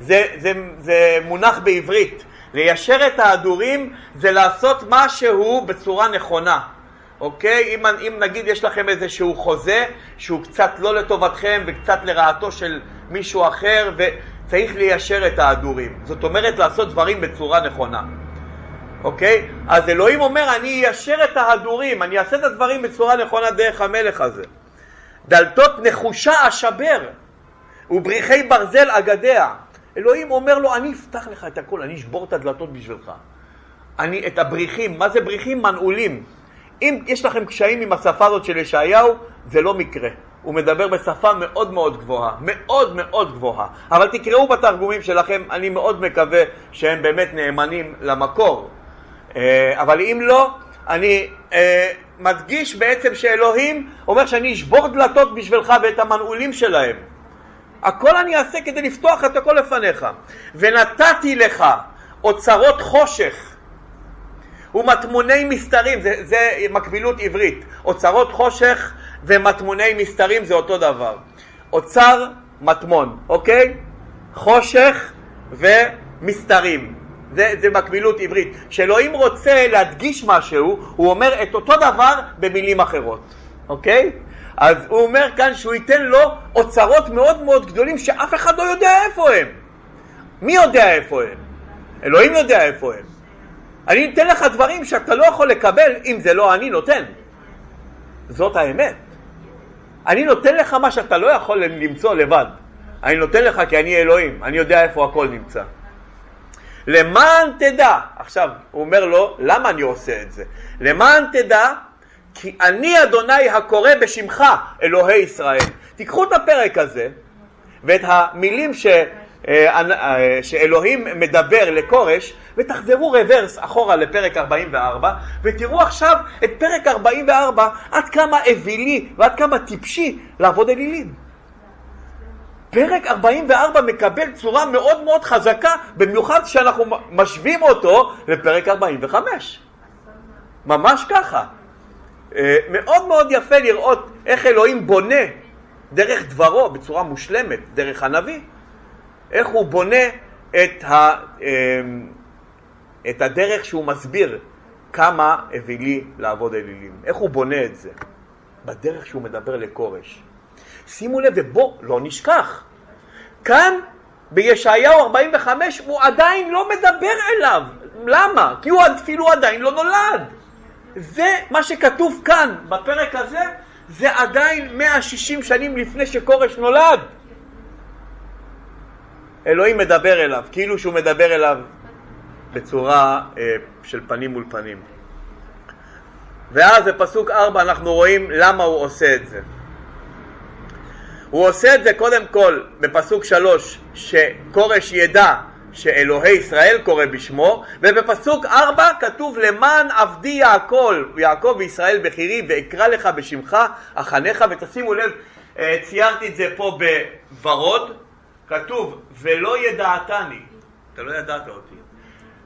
זה, זה, זה מונח בעברית. ליישר את ההדורים זה לעשות משהו בצורה נכונה. אוקיי? אם, אם נגיד יש לכם איזשהו חוזה שהוא קצת לא לטובתכם וקצת לרעתו של מישהו אחר וצריך ליישר את ההדורים. זאת אומרת לעשות דברים בצורה נכונה. אוקיי? אז אלוהים אומר אני איישר את ההדורים, אני אעשה את הדברים בצורה נכונה דרך המלך הזה. דלתות נחושה אשבר ובריחי ברזל אגדיה. אלוהים אומר לו, אני אפתח לך את הכל, אני אשבור את הדלתות בשבילך. אני, את הבריחים, מה זה בריחים? מנעולים. אם יש לכם קשיים עם השפה הזאת של ישעיהו, זה לא מקרה. הוא מדבר בשפה מאוד מאוד גבוהה, מאוד מאוד גבוהה. אבל תקראו בתרגומים שלכם, אני מאוד מקווה שהם באמת נאמנים למקור. אה, אבל אם לא, אני אה, מדגיש בעצם שאלוהים אומר שאני אשבור דלתות בשבילך ואת המנעולים שלהם. הכל אני אעשה כדי לפתוח את הכל לפניך. ונתתי לך אוצרות חושך ומטמוני מסתרים, זה, זה מקבילות עברית. אוצרות חושך ומטמוני מסתרים זה אותו דבר. אוצר, מטמון, אוקיי? חושך ומסתרים. זה, זה מקבילות עברית. כשאלוהים רוצה להדגיש משהו, הוא אומר את אותו דבר במילים אחרות, אוקיי? אז הוא אומר כאן שהוא ייתן לו אוצרות מאוד מאוד גדולים שאף אחד לא יודע איפה הם. מי יודע איפה הם? אלוהים יודע איפה הם. אני אתן לך דברים שאתה לא יכול לקבל אם זה לא אני נותן. זאת האמת. אני נותן לך מה שאתה לא יכול למצוא לבד. אני נותן לך כי אני אלוהים, אני יודע איפה הכל נמצא. למען תדע, עכשיו הוא אומר לו, למה אני עושה את זה? למען תדע כי אני אדוני הקורא בשמך אלוהי ישראל. תיקחו את הפרק הזה ואת המילים ש... אה, אה, שאלוהים מדבר לכורש ותחזרו רוורס אחורה לפרק 44 ותראו עכשיו את פרק 44 עד כמה אווילי ועד כמה טיפשי לעבוד אלילים. פרק 44 מקבל צורה מאוד מאוד חזקה, במיוחד כשאנחנו משווים אותו לפרק 45. ממש ככה. אה, מאוד מאוד יפה לראות איך אלוהים בונה דרך דברו בצורה מושלמת, דרך הנביא, איך הוא בונה את, ה, אה, את הדרך שהוא מסביר כמה אווילי לעבוד אלילים. איך הוא בונה את זה? בדרך שהוא מדבר לכורש. שימו לב, ובוא לא נשכח, כאן בישעיהו 45 הוא עדיין לא מדבר אליו. למה? כי הוא אפילו עדיין לא נולד. זה מה שכתוב כאן בפרק הזה, זה עדיין 160 שנים לפני שכורש נולד. אלוהים מדבר אליו, כאילו שהוא מדבר אליו בצורה אה, של פנים מול פנים. ואז בפסוק 4 אנחנו רואים למה הוא עושה את זה. הוא עושה את זה קודם כל בפסוק 3, שכורש ידע שאלוהי ישראל קורא בשמו, ובפסוק 4 כתוב למען עבדי יעקב, יעקב וישראל בחירי ואקרא לך בשמך אחניך, ותשימו לב, אה, ציירתי את זה פה בוורוד, כתוב ולא ידעתני, אתה לא ידעת אותי.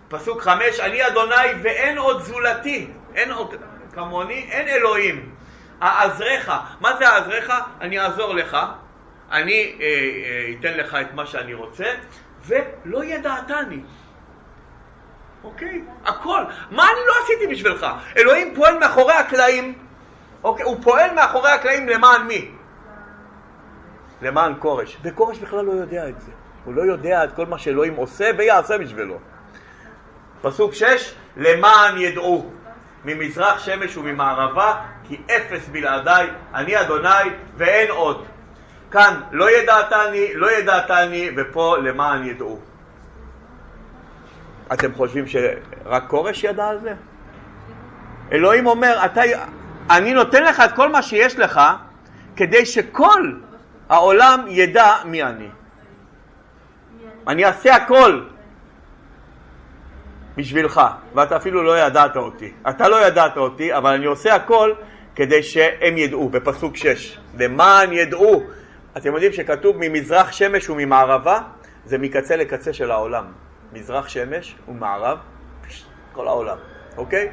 פסוק 5, אני אדוני ואין עוד זולתי, אין עוד כמוני, אין אלוהים. אעזרך, מה זה אעזרך? אני אעזור לך, אני אה, אה, אתן לך את מה שאני רוצה, ולא ידעתני. אוקיי? הכל. מה אני לא עשיתי בשבילך? אלוהים פועל מאחורי הקלעים, אוקיי? הוא פועל מאחורי הקלעים למען מי? למען כורש. וכורש בכלל לא יודע את זה. הוא לא יודע את כל מה שאלוהים עושה ויעשה בשבילו. פסוק 6, למען ידעו ממזרח שמש וממערבה, כי אפס בלעדיי, אני אדוני ואין עוד. כאן לא ידעתני, לא ידעתני, ופה למען ידעו. אתם חושבים שרק כורש ידע על זה? אלוהים אומר, אתה, אני נותן לך את כל מה שיש לך כדי שכל העולם ידע מי אני. אני אעשה הכל בשבילך, ואתה אפילו לא ידעת אותי. אתה לא ידעת אותי, אבל אני עושה הכל כדי שהם ידעו, בפסוק 6. למען ידעו. אתם יודעים שכתוב ממזרח שמש וממערבה, זה מקצה לקצה של העולם. מזרח שמש ומערב, כל העולם, אוקיי?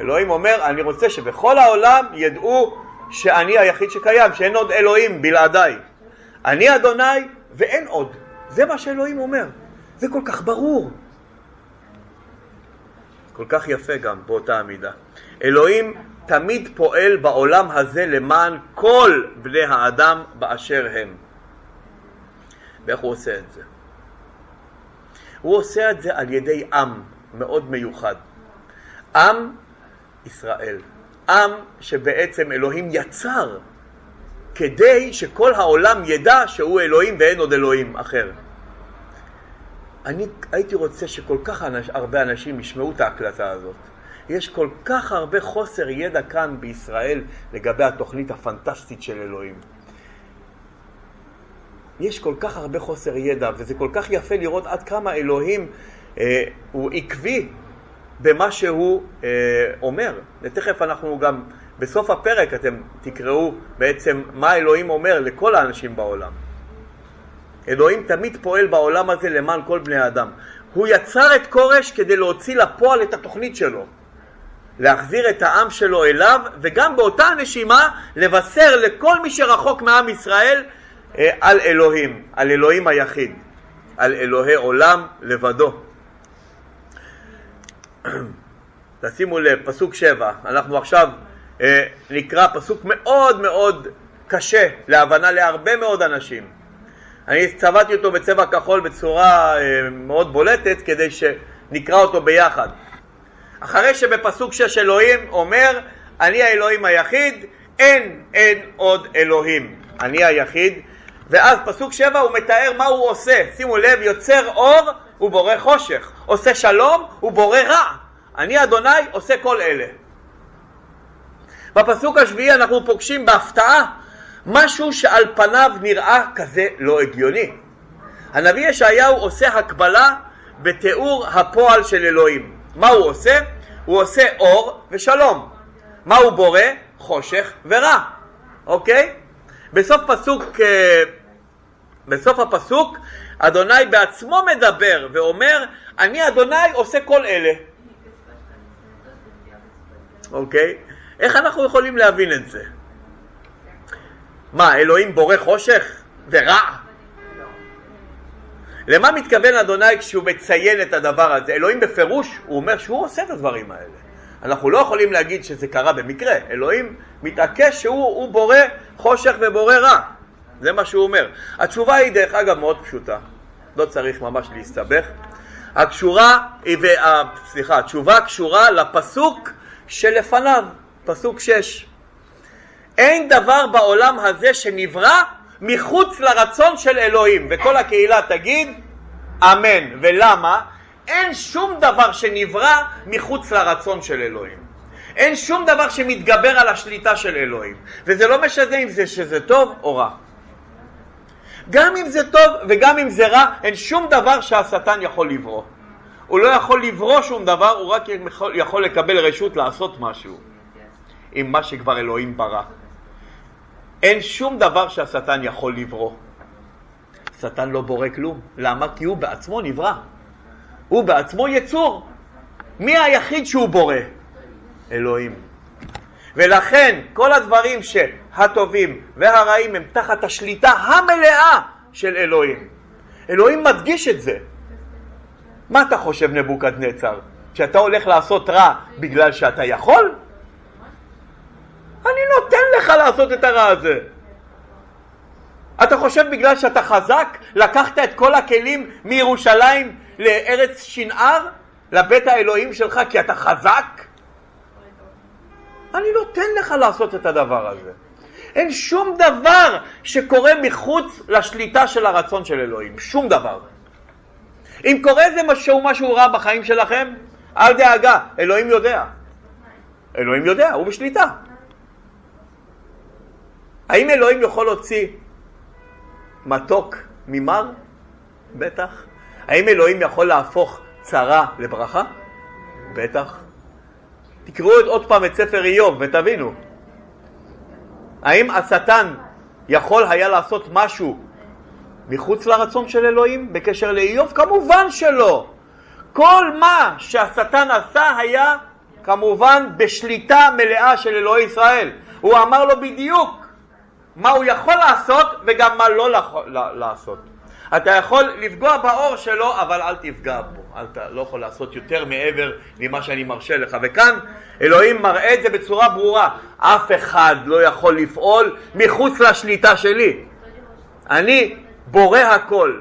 אלוהים אומר, אני רוצה שבכל העולם ידעו שאני היחיד שקיים, שאין עוד אלוהים בלעדיי. אני אדוני ואין עוד. זה מה שאלוהים אומר. זה כל כך ברור. כל כך יפה גם באותה המידה. אלוהים תמיד פועל בעולם הזה למען כל בני האדם באשר הם. ואיך הוא עושה את זה? הוא עושה את זה על ידי עם מאוד מיוחד. עם ישראל. עם שבעצם אלוהים יצר כדי שכל העולם ידע שהוא אלוהים ואין עוד אלוהים אחר. אני הייתי רוצה שכל כך אנש, הרבה אנשים ישמעו את ההקלטה הזאת. יש כל כך הרבה חוסר ידע כאן בישראל לגבי התוכנית הפנטסטית של אלוהים. יש כל כך הרבה חוסר ידע, וזה כל כך יפה לראות עד כמה אלוהים אה, הוא עקבי במה שהוא אה, אומר. ותכף אנחנו גם, בסוף הפרק אתם תקראו בעצם מה אלוהים אומר לכל האנשים בעולם. אלוהים תמיד פועל בעולם הזה למען כל בני האדם. הוא יצר את כורש כדי להוציא לפועל את התוכנית שלו. להחזיר את העם שלו אליו, וגם באותה נשימה לבשר לכל מי שרחוק מעם ישראל אה, על אלוהים, על אלוהים היחיד, על אלוהי עולם לבדו. תשימו לב, פסוק שבע, אנחנו עכשיו אה, נקרא פסוק מאוד מאוד קשה להבנה להרבה מאוד אנשים. אני צבעתי אותו בצבע כחול בצורה אה, מאוד בולטת כדי שנקרא אותו ביחד. אחרי שבפסוק שש אלוהים אומר, אני האלוהים היחיד, אין, אין עוד אלוהים. אני היחיד. ואז פסוק שבע הוא מתאר מה הוא עושה. שימו לב, יוצר אור ובורא חושך. עושה שלום ובורא רע. אני אדוני עושה כל אלה. בפסוק השביעי אנחנו פוגשים בהפתעה משהו שעל פניו נראה כזה לא הגיוני. הנביא ישעיהו עושה הקבלה בתיאור הפועל של אלוהים. מה הוא עושה? הוא עושה אור ושלום. מה הוא בורא? חושך ורע, אוקיי? בסוף פסוק, אה, בסוף הפסוק אדוני בעצמו מדבר ואומר אני אדוני עושה כל אלה. אוקיי? איך אנחנו יכולים להבין את זה? מה, אלוהים בורא חושך ורע? למה מתכוון אדוני כשהוא מציין את הדבר הזה? אלוהים בפירוש, הוא אומר שהוא עושה את הדברים האלה. אנחנו לא יכולים להגיד שזה קרה במקרה. אלוהים מתעקש שהוא בורא חושך ובורא רע. זה מה שהוא אומר. התשובה היא דרך אגב מאוד פשוטה. לא צריך ממש להסתבך. הקשורה, סליחה, התשובה קשורה לפסוק שלפניו, פסוק 6. אין דבר בעולם הזה שנברא מחוץ לרצון של אלוהים. וכל הקהילה תגיד אמן. ולמה? אין שום דבר שנברא מחוץ לרצון של אלוהים. אין שום דבר שמתגבר על השליטה של אלוהים. וזה לא משנה אם זה שזה טוב או רע. גם אם זה טוב וגם אם זה רע, אין שום דבר שהשטן יכול לברוא. הוא לא יכול לברוא שום דבר, הוא רק יכול, לקבל רשות לעשות משהו עם מה שכבר אלוהים ברא. אין שום דבר שהשטן יכול לברוא. שטן לא בורא כלום. למה? כי הוא בעצמו נברא. הוא בעצמו יצור. מי היחיד שהוא בורא? אלוהים. ולכן כל הדברים שהטובים והרעים הם תחת השליטה המלאה של אלוהים. אלוהים מדגיש את זה. מה אתה חושב נבוקדנצר? שאתה הולך לעשות רע בגלל שאתה יכול? אני נותן לך לעשות את הרע הזה. אתה חושב בגלל שאתה חזק, לקחת את כל הכלים מירושלים לארץ שנער, לבית האלוהים שלך כי אתה חזק? אני נותן לך לעשות את הדבר הזה. אין שום דבר שקורה מחוץ לשליטה של הרצון של אלוהים, שום דבר. אם קורה זה משהו, משהו רע בחיים שלכם, אל דאגה, אלוהים יודע. אלוהים יודע, הוא בשליטה. האם אלוהים יכול להוציא מתוק ממר? בטח. האם אלוהים יכול להפוך צרה לברכה? בטח. תקראו עוד פעם את ספר איוב ותבינו. האם השטן יכול היה לעשות משהו מחוץ לרצון של אלוהים בקשר לאיוב? כמובן שלא. כל מה שהשטן עשה היה כמובן בשליטה מלאה של אלוהי ישראל. הוא אמר לו בדיוק מה הוא יכול לעשות וגם מה לא לעשות. אתה יכול לפגוע באור שלו, אבל אל תפגע בו. אתה לא יכול לעשות יותר מעבר ממה שאני מרשה לך. וכאן אלוהים מראה את זה בצורה ברורה. אף אחד לא יכול לפעול מחוץ לשליטה שלי. אני בורא הכל.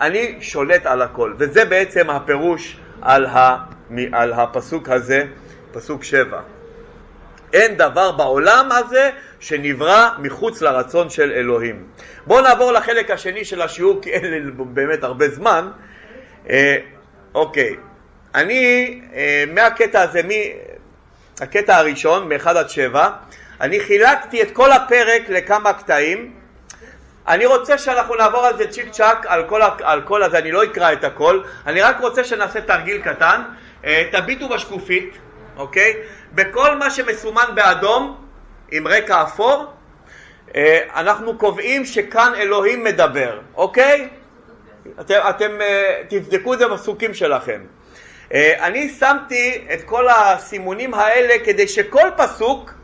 אני שולט על הכל. וזה בעצם הפירוש על, ה, על הפסוק הזה, פסוק שבע. אין דבר בעולם הזה שנברא מחוץ לרצון של אלוהים. בואו נעבור לחלק השני של השיעור כי אין לי באמת הרבה זמן. אה, אוקיי, אני אה, מהקטע הזה, מהקטע הראשון, מ-1 עד 7, אני חילקתי את כל הפרק לכמה קטעים. אני רוצה שאנחנו נעבור על זה צ'יק צ'אק, על כל, על כל הזה, אני לא אקרא את הכל, אני רק רוצה שנעשה תרגיל קטן. אה, תביטו בשקופית, אוקיי? בכל מה שמסומן באדום עם רקע אפור, אה, אנחנו קובעים שכאן אלוהים מדבר, אוקיי? אתם, אתם אה, תבדקו את זה בפסוקים שלכם. אה, אני שמתי את כל הסימונים האלה כדי שכל פסוק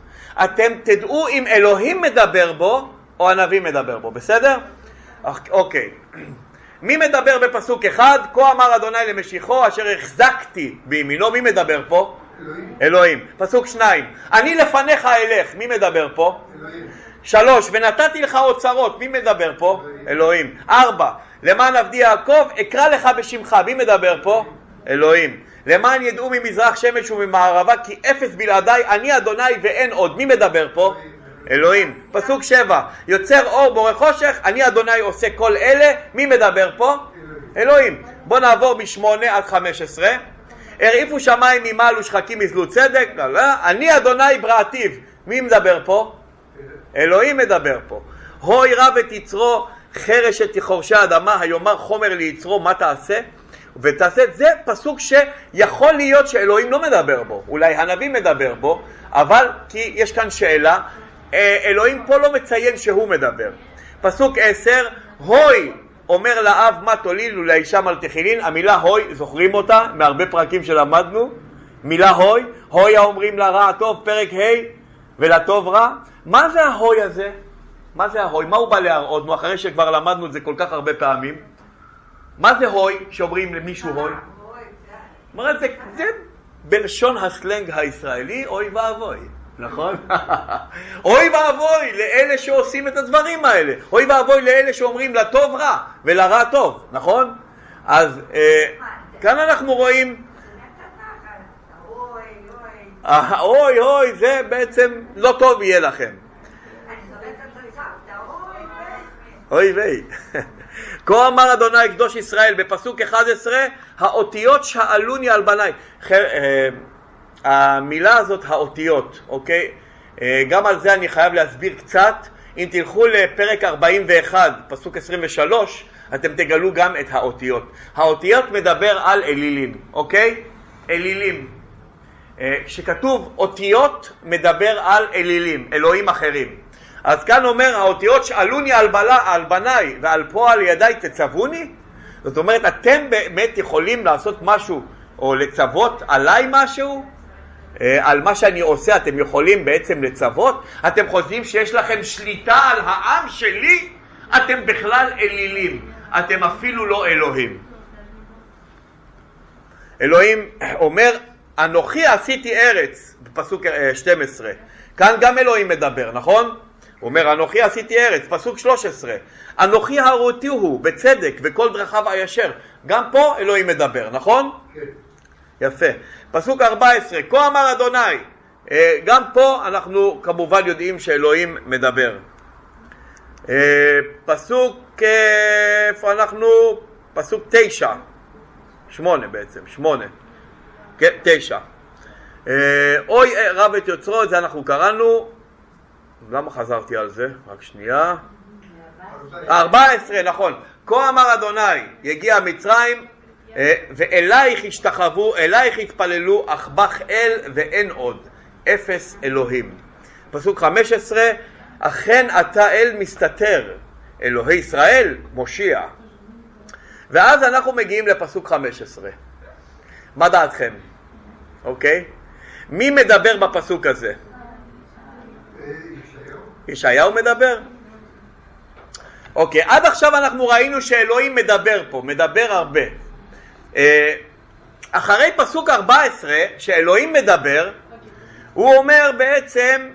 אתם תדעו אם אלוהים מדבר בו או הנביא מדבר בו, בסדר? אוקיי. מי מדבר בפסוק אחד? כה אמר אדוני למשיחו אשר החזקתי בימינו, מי מדבר פה? אלוהים. פסוק שניים, אני לפניך אלך, מי מדבר פה? אלוהים. שלוש, ונתתי לך אוצרות, מי מדבר פה? אלוהים. אלוהים. ארבע, למען עבדי יעקב אקרא לך בשמך, מי מדבר פה? אלוהים. למען ידעו ממזרח שמש וממערבה כי אפס בלעדיי אני אדוני ואין עוד, מי מדבר פה? אלוהים. פסוק שבע, יוצר אור בורא חושך, אני אדוני עושה כל אלה, מי מדבר פה? אלוהים. בואו נעבור משמונה עד חמש עשרה. הרעיפו שמיים ממעל ושחקים מזלו צדק, לא, לא, אני אדוני בראתיו. מי מדבר פה? אלוהים מדבר פה. הוי רב את יצרו חרש את חורשי האדמה, היאמר חומר ליצרו, מה תעשה? ותעשה זה פסוק שיכול להיות שאלוהים לא מדבר בו, אולי הנביא מדבר בו, אבל כי יש כאן שאלה, אה, אלוהים פה לא מציין שהוא מדבר. פסוק עשר, הוי אומר לאב מה תוליד ולאישה מלתחילין, המילה הוי, זוכרים אותה מהרבה פרקים שלמדנו? מילה הוי, הוי האומרים לרע טוב, פרק ה' ולטוב רע. מה זה ההוי הזה? מה זה ההוי? מה הוא בא להראות נו, אחרי שכבר למדנו את זה כל כך הרבה פעמים? מה זה הוי שאומרים למישהו הוי? אומרת, זה, זה בלשון הסלנג הישראלי, אוי ואבוי. נכון? אוי ואבוי לאלה שעושים את הדברים האלה. אוי ואבוי לאלה שאומרים לטוב רע ולרע טוב, נכון? אז אה, כאן אנחנו רואים... אוי אוי זה בעצם לא טוב יהיה לכם. אוי ויי. כה אמר אדוני קדוש ישראל בפסוק 11 האותיות שאלוני על בניי. המילה הזאת, האותיות, אוקיי? אה, גם על זה אני חייב להסביר קצת. אם תלכו לפרק 41, פסוק 23, אתם תגלו גם את האותיות. האותיות מדבר על אלילים, אוקיי? אלילים. אה, כשכתוב אותיות, מדבר על אלילים, אלוהים אחרים. אז כאן אומר, האותיות שאלוני על, בלה, על בניי ועל פועל ידיי תצווני, זאת אומרת, אתם באמת יכולים לעשות משהו או לצוות עליי משהו? אה, על מה שאני עושה אתם יכולים בעצם לצוות? אתם חושבים שיש לכם שליטה על העם שלי? אתם בכלל אלילים, אתם אפילו לא אלוהים. אלוהים אומר, אנוכי עשיתי ארץ, בפסוק 12. אה, כאן גם אלוהים מדבר, נכון? הוא אומר, אנוכי עשיתי ארץ, פסוק 13. אנוכי הראותיהו בצדק וכל דרכיו הישר. גם פה אלוהים מדבר, נכון? כן. יפה. פסוק 14, כה אמר אדוני, אה, גם פה אנחנו כמובן יודעים שאלוהים מדבר. אה, פסוק, אה, איפה אנחנו? פסוק תשע, שמונה בעצם, שמונה, כן, תשע. אוי רב את יוצרו, את זה אנחנו קראנו, למה חזרתי על זה? רק שנייה. 14, נכון. כה אמר אדוני, יגיע מצרים, אה, ואלייך ישתחוו, אלייך יתפללו, אך בך אל ואין עוד, אפס אלוהים. פסוק 15, אכן אתה אל מסתתר, אלוהי ישראל, מושיע. ואז אנחנו מגיעים לפסוק 15. מה דעתכם? אוקיי? מי מדבר בפסוק הזה? ישעיהו מדבר? אוקיי, עד עכשיו אנחנו ראינו שאלוהים מדבר פה, מדבר הרבה. אה, אחרי פסוק 14, שאלוהים מדבר, הוא אומר בעצם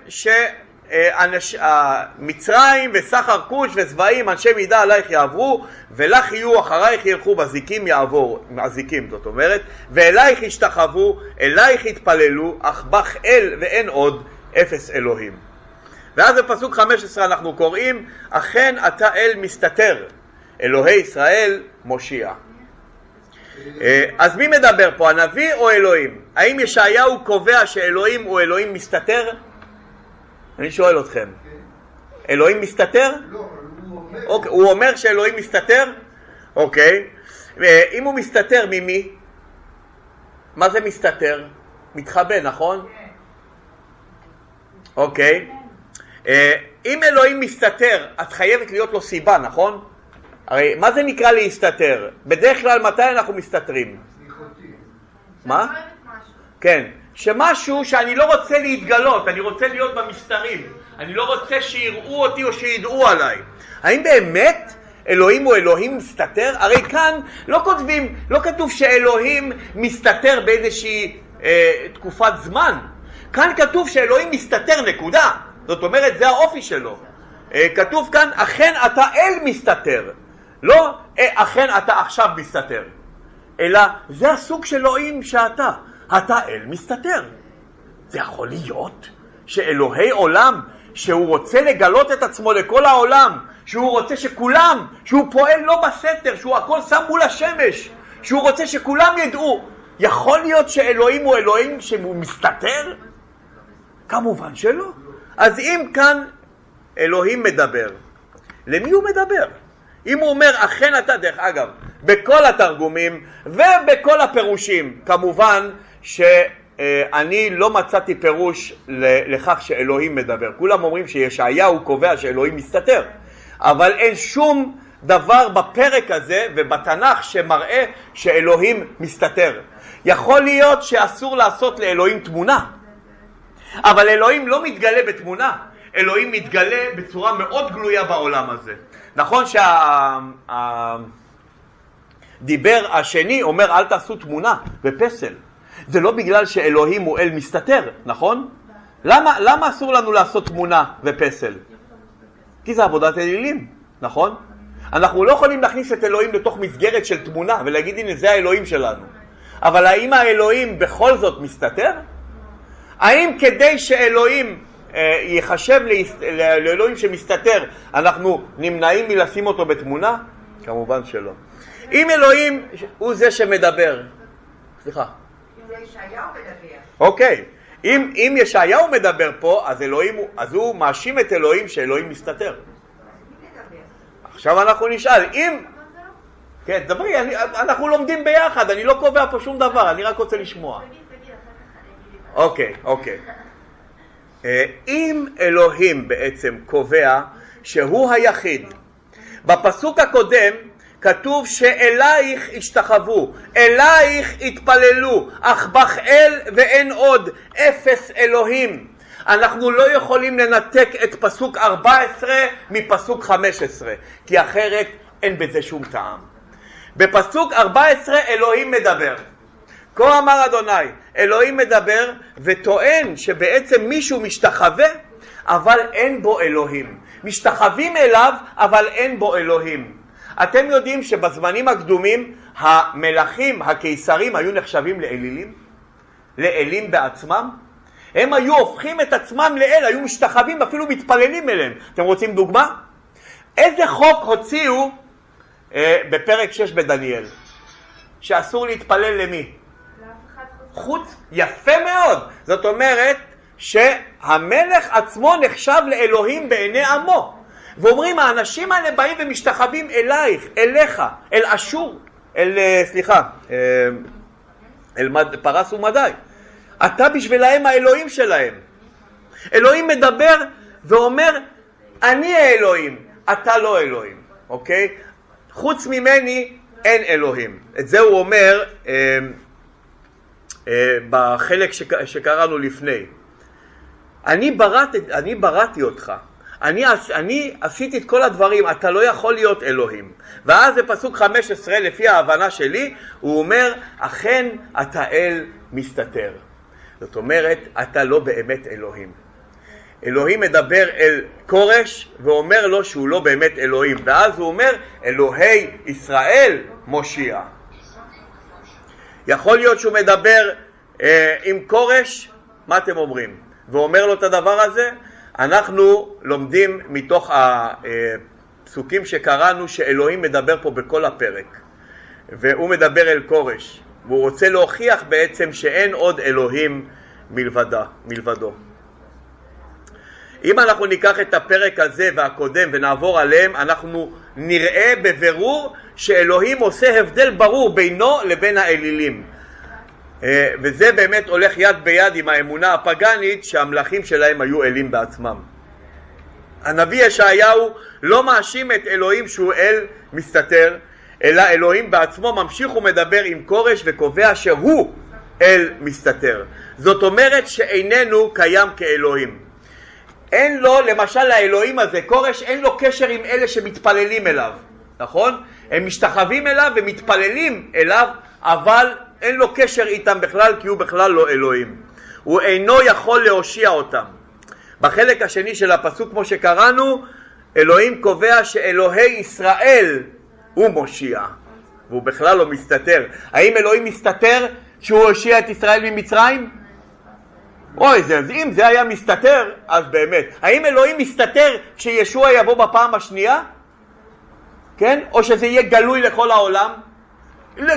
שמצרים וסחר כוש וזבעים אנשי מידה עלייך יעברו ולך יהיו אחרייך ילכו בזיקים יעבור, הזיקים זאת אומרת ואלייך ישתחוו אלייך יתפללו אך בך אל ואין עוד אפס אלוהים. ואז בפסוק 15 אנחנו קוראים אכן אתה אל מסתתר אלוהי ישראל מושיע אז מי מדבר פה, הנביא או אלוהים? האם ישעיהו קובע שאלוהים הוא אלוהים מסתתר? אני שואל אתכם. אלוהים מסתתר? לא, הוא אומר. אוקיי, הוא אומר שאלוהים מסתתר? אוקיי. אם הוא מסתתר ממי? מה זה מסתתר? מתחבא, נכון? כן. אוקיי. אה, אם אלוהים מסתתר, את חייבת להיות לו סיבה, נכון? הרי מה זה נקרא להסתתר? בדרך כלל מתי אנחנו מסתתרים? מה? כן, שמשהו שאני לא רוצה להתגלות, אני רוצה להיות במסתרים, אני לא רוצה שיראו אותי או שידעו עליי. האם באמת אלוהים הוא אלוהים מסתתר? הרי כאן לא כותבים, לא כתוב שאלוהים מסתתר באיזושהי אה, תקופת זמן. כאן כתוב שאלוהים מסתתר, נקודה. זאת אומרת, זה האופי שלו. אה, כתוב כאן, אכן אתה אל מסתתר. לא אה, אכן אתה עכשיו מסתתר, אלא זה הסוג של אלוהים שאתה, אתה אל מסתתר. זה יכול להיות שאלוהי עולם, שהוא רוצה לגלות את עצמו לכל העולם, שהוא רוצה שכולם, שהוא פועל לא בסתר, שהוא הכל שם מול השמש, שהוא רוצה שכולם ידעו, יכול להיות שאלוהים הוא אלוהים שהוא מסתתר? כמובן שלא. אז אם כאן אלוהים מדבר, למי הוא מדבר? אם הוא אומר אכן אתה, דרך אגב, בכל התרגומים ובכל הפירושים, כמובן שאני לא מצאתי פירוש לכך שאלוהים מדבר. כולם אומרים שישעיהו קובע שאלוהים מסתתר, אבל אין שום דבר בפרק הזה ובתנ"ך שמראה שאלוהים מסתתר. יכול להיות שאסור לעשות לאלוהים תמונה, אבל אלוהים לא מתגלה בתמונה, אלוהים מתגלה בצורה מאוד גלויה בעולם הזה. נכון שהדיבר שה... השני אומר אל תעשו תמונה ופסל. זה לא בגלל שאלוהים הוא אל מסתתר, נכון? למה, למה אסור לנו לעשות תמונה ופסל? כי זה עבודת אלילים, נכון? אנחנו לא יכולים להכניס את אלוהים לתוך מסגרת של תמונה ולהגיד הנה זה האלוהים שלנו. אבל האם האלוהים בכל זאת מסתתר? האם כדי שאלוהים ייחשב לאלוהים שמסתתר, אנחנו נמנעים מלשים אותו בתמונה? כמובן שלא. אם אלוהים הוא זה שמדבר, סליחה. אוקיי, אם, אם ישעיהו מדבר פה, אז, אלוהים, אז הוא מאשים את אלוהים שאלוהים מסתתר. עכשיו אנחנו נשאל, אם... כן, דברי, אני, אנחנו לומדים ביחד, אני לא קובע פה שום דבר, אני רק רוצה לשמוע. אוקיי, אוקיי. אה, אם אלוהים בעצם קובע שהוא היחיד, בפסוק הקודם כתוב שאלייך השתחוו, אלייך התפללו, אך בך אל ואין עוד, אפס אלוהים. אנחנו לא יכולים לנתק את פסוק 14 מפסוק 15, כי אחרת אין בזה שום טעם. בפסוק 14 אלוהים מדבר. כה אמר אדוני, אלוהים מדבר וטוען שבעצם מישהו משתחווה, אבל אין בו אלוהים. משתחווים אליו, אבל אין בו אלוהים. אתם יודעים שבזמנים הקדומים המלכים, הקיסרים, היו נחשבים לאלילים? לאלים בעצמם? הם היו הופכים את עצמם לאל, היו משתחווים, אפילו מתפללים אליהם. אתם רוצים דוגמה? איזה חוק הוציאו אה, בפרק 6 בדניאל? שאסור להתפלל למי? חוץ יפה מאוד. זאת אומרת שהמלך עצמו נחשב לאלוהים בעיני עמו. ואומרים האנשים האלה באים ומשתחווים אלייך, אליך, אל אשור, אל, אה, סליחה, אה, אל מד, פרס ומדי. אתה בשבילהם האלוהים שלהם. אלוהים מדבר ואומר, אני האלוהים, אתה לא אלוהים, אוקיי? חוץ ממני אין אלוהים. את זה הוא אומר אה, בחלק שק, שקראנו לפני. אני, ברת, אני בראתי אותך, אני, אני עשיתי את כל הדברים, אתה לא יכול להיות אלוהים. ואז בפסוק 15, לפי ההבנה שלי, הוא אומר, אכן אתה אל מסתתר. זאת אומרת, אתה לא באמת אלוהים. אלוהים מדבר אל כורש ואומר לו שהוא לא באמת אלוהים, ואז הוא אומר, אלוהי ישראל מושיע. יכול להיות שהוא מדבר אה, עם כורש, מה אתם אומרים? ואומר לו את הדבר הזה, אנחנו לומדים מתוך הפסוקים שקראנו שאלוהים מדבר פה בכל הפרק והוא מדבר אל כורש והוא רוצה להוכיח בעצם שאין עוד אלוהים מלבדה, מלבדו. אם אנחנו ניקח את הפרק הזה והקודם ונעבור עליהם, אנחנו נראה בבירור שאלוהים עושה הבדל ברור בינו לבין האלילים. אה, וזה באמת הולך יד ביד עם האמונה הפגאנית שהמלכים שלהם היו אלים בעצמם. הנביא ישעיהו לא מאשים את אלוהים שהוא אל מסתתר, אלא אלוהים בעצמו ממשיך ומדבר עם כורש וקובע שהוא אל מסתתר. זאת אומרת שאיננו קיים כאלוהים. אין לו, למשל לאלוהים הזה, כורש, אין לו קשר עם אלה שמתפללים אליו, נכון? הם משתחווים אליו ומתפללים אליו, אבל אין לו קשר איתם בכלל כי הוא בכלל לא אלוהים. הוא אינו יכול להושיע אותם. בחלק השני של הפסוק כמו שקראנו, אלוהים קובע שאלוהי ישראל הוא מושיע, והוא בכלל לא מסתתר. האם אלוהים מסתתר שהוא הושיע את ישראל ממצרים? אוי, זה, אז אם זה היה מסתתר, אז באמת. האם אלוהים מסתתר כשישוע יבוא בפעם השנייה? כן? או שזה יהיה גלוי לכל העולם?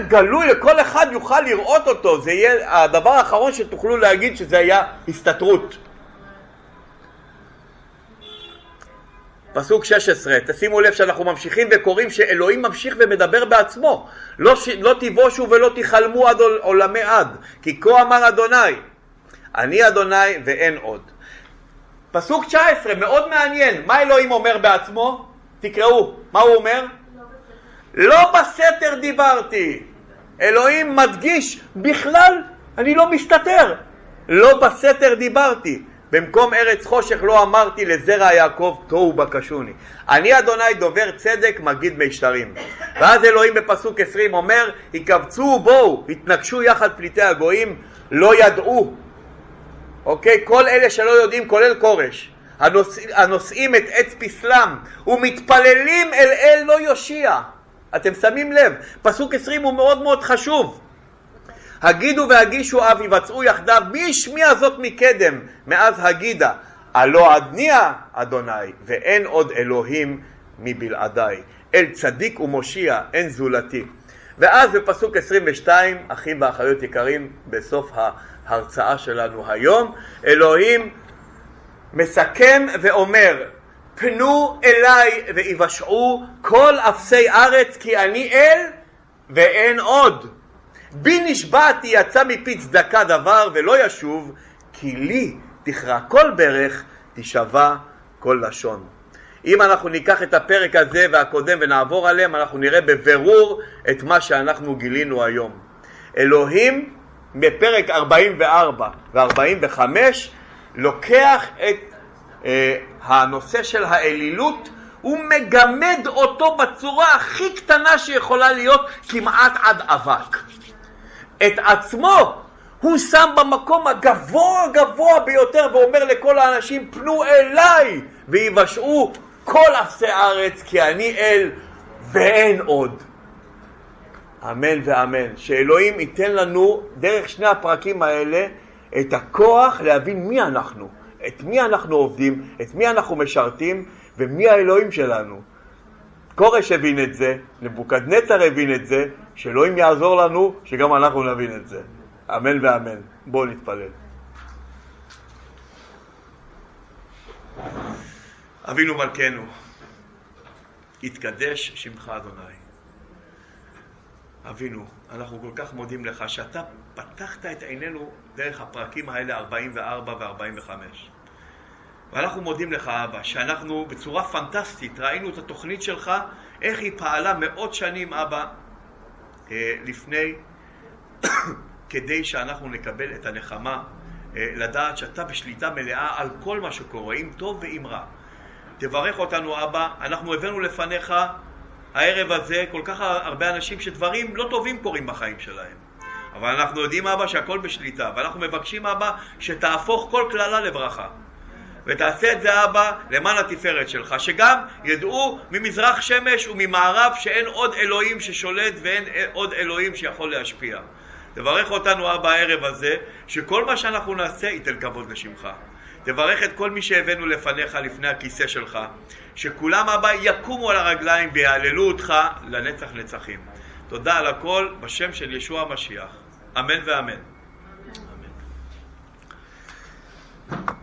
גלוי, לכל אחד יוכל לראות אותו, זה יהיה הדבר האחרון שתוכלו להגיד שזה היה הסתתרות. פסוק 16, תשימו לב שאנחנו ממשיכים וקוראים שאלוהים ממשיך ומדבר בעצמו לא, ש... לא תבושו ולא תחלמו עד עולמי עד כי כה אמר אדוני אני אדוני ואין עוד. פסוק 19, מאוד מעניין, מה אלוהים אומר בעצמו? תקראו, מה הוא אומר? לא בסתר דיברתי. אלוהים מדגיש, בכלל אני לא מסתתר. לא בסתר דיברתי. במקום ארץ חושך לא אמרתי לזרע יעקב תוהו בקשוני. אני אדוני דובר צדק מגיד מישתרים. ואז אלוהים בפסוק עשרים אומר, יקבצו בואו, התנגשו יחד פליטי הגויים, לא ידעו. אוקיי? כל אלה שלא יודעים, כולל כורש, הנושא, הנושאים את עץ פסלם ומתפללים אל אל לא יושיע. אתם שמים לב, פסוק עשרים הוא מאוד מאוד חשוב. הגידו והגישו אב יבצעו יחדיו מי השמיע זאת מקדם מאז הגידה הלא אדניה אדוני ואין עוד אלוהים מבלעדיי אל צדיק ומושיע אין זולתי ואז בפסוק 22 אחים ואחיות יקרים בסוף ההרצאה שלנו היום אלוהים מסכם ואומר פנו אליי ויבשעו כל אפסי ארץ כי אני אל ואין עוד בי נשבעתי יצא מפי צדקה דבר ולא ישוב, כי לי תכרע כל ברך, תשבע כל לשון. אם אנחנו ניקח את הפרק הזה והקודם ונעבור עליהם, אנחנו נראה בבירור את מה שאנחנו גילינו היום. אלוהים בפרק 44 ו-45 לוקח את אה, הנושא של האלילות הוא מגמד אותו בצורה הכי קטנה שיכולה להיות כמעט עד אבק. את עצמו הוא שם במקום הגבוה גבוה ביותר ואומר לכל האנשים פנו אליי ויבשעו כל אפסי הארץ כי אני אל ואין עוד. אמן ואמן. שאלוהים ייתן לנו דרך שני הפרקים האלה את הכוח להבין מי אנחנו, את מי אנחנו עובדים, את מי אנחנו משרתים ומי האלוהים שלנו. כורש הבין את זה, נבוקדנצר הבין את זה, שאלוהים יעזור לנו, שגם אנחנו נבין את זה. אמן ואמן. בואו נתפלל. אבינו מלכנו, יתקדש שמך אדוני. אבינו, אנחנו כל כך מודים לך שאתה פתחת את עינינו דרך הפרקים האלה 44 ו-45. ואנחנו מודים לך, אבא, שאנחנו בצורה פנטסטית ראינו את התוכנית שלך, איך היא פעלה מאות שנים, אבא, אה, לפני, כדי שאנחנו נקבל את הנחמה, אה, לדעת שאתה בשליטה מלאה על כל מה שקורה, אם טוב ואם רע. תברך אותנו, אבא, אנחנו הבאנו לפניך הערב הזה כל כך הרבה אנשים שדברים לא טובים קורים בחיים שלהם. אבל אנחנו יודעים, אבא, שהכל בשליטה, ואנחנו מבקשים, אבא, שתהפוך כל קללה לברכה. ותעשה את זה, אבא, למען התפארת שלך, שגם ידעו ממזרח שמש וממערב שאין עוד אלוהים ששולט ואין עוד אלוהים שיכול להשפיע. תברך אותנו, אבא, הערב הזה, שכל מה שאנחנו נעשה ייתן כבוד לשמך. תברך את כל מי שהבאנו לפניך, לפני הכיסא שלך, שכולם אבא יקומו על הרגליים ויעללו אותך לנצח נצחים. תודה על הכל בשם של ישוע המשיח. אמן ואמן. אמן.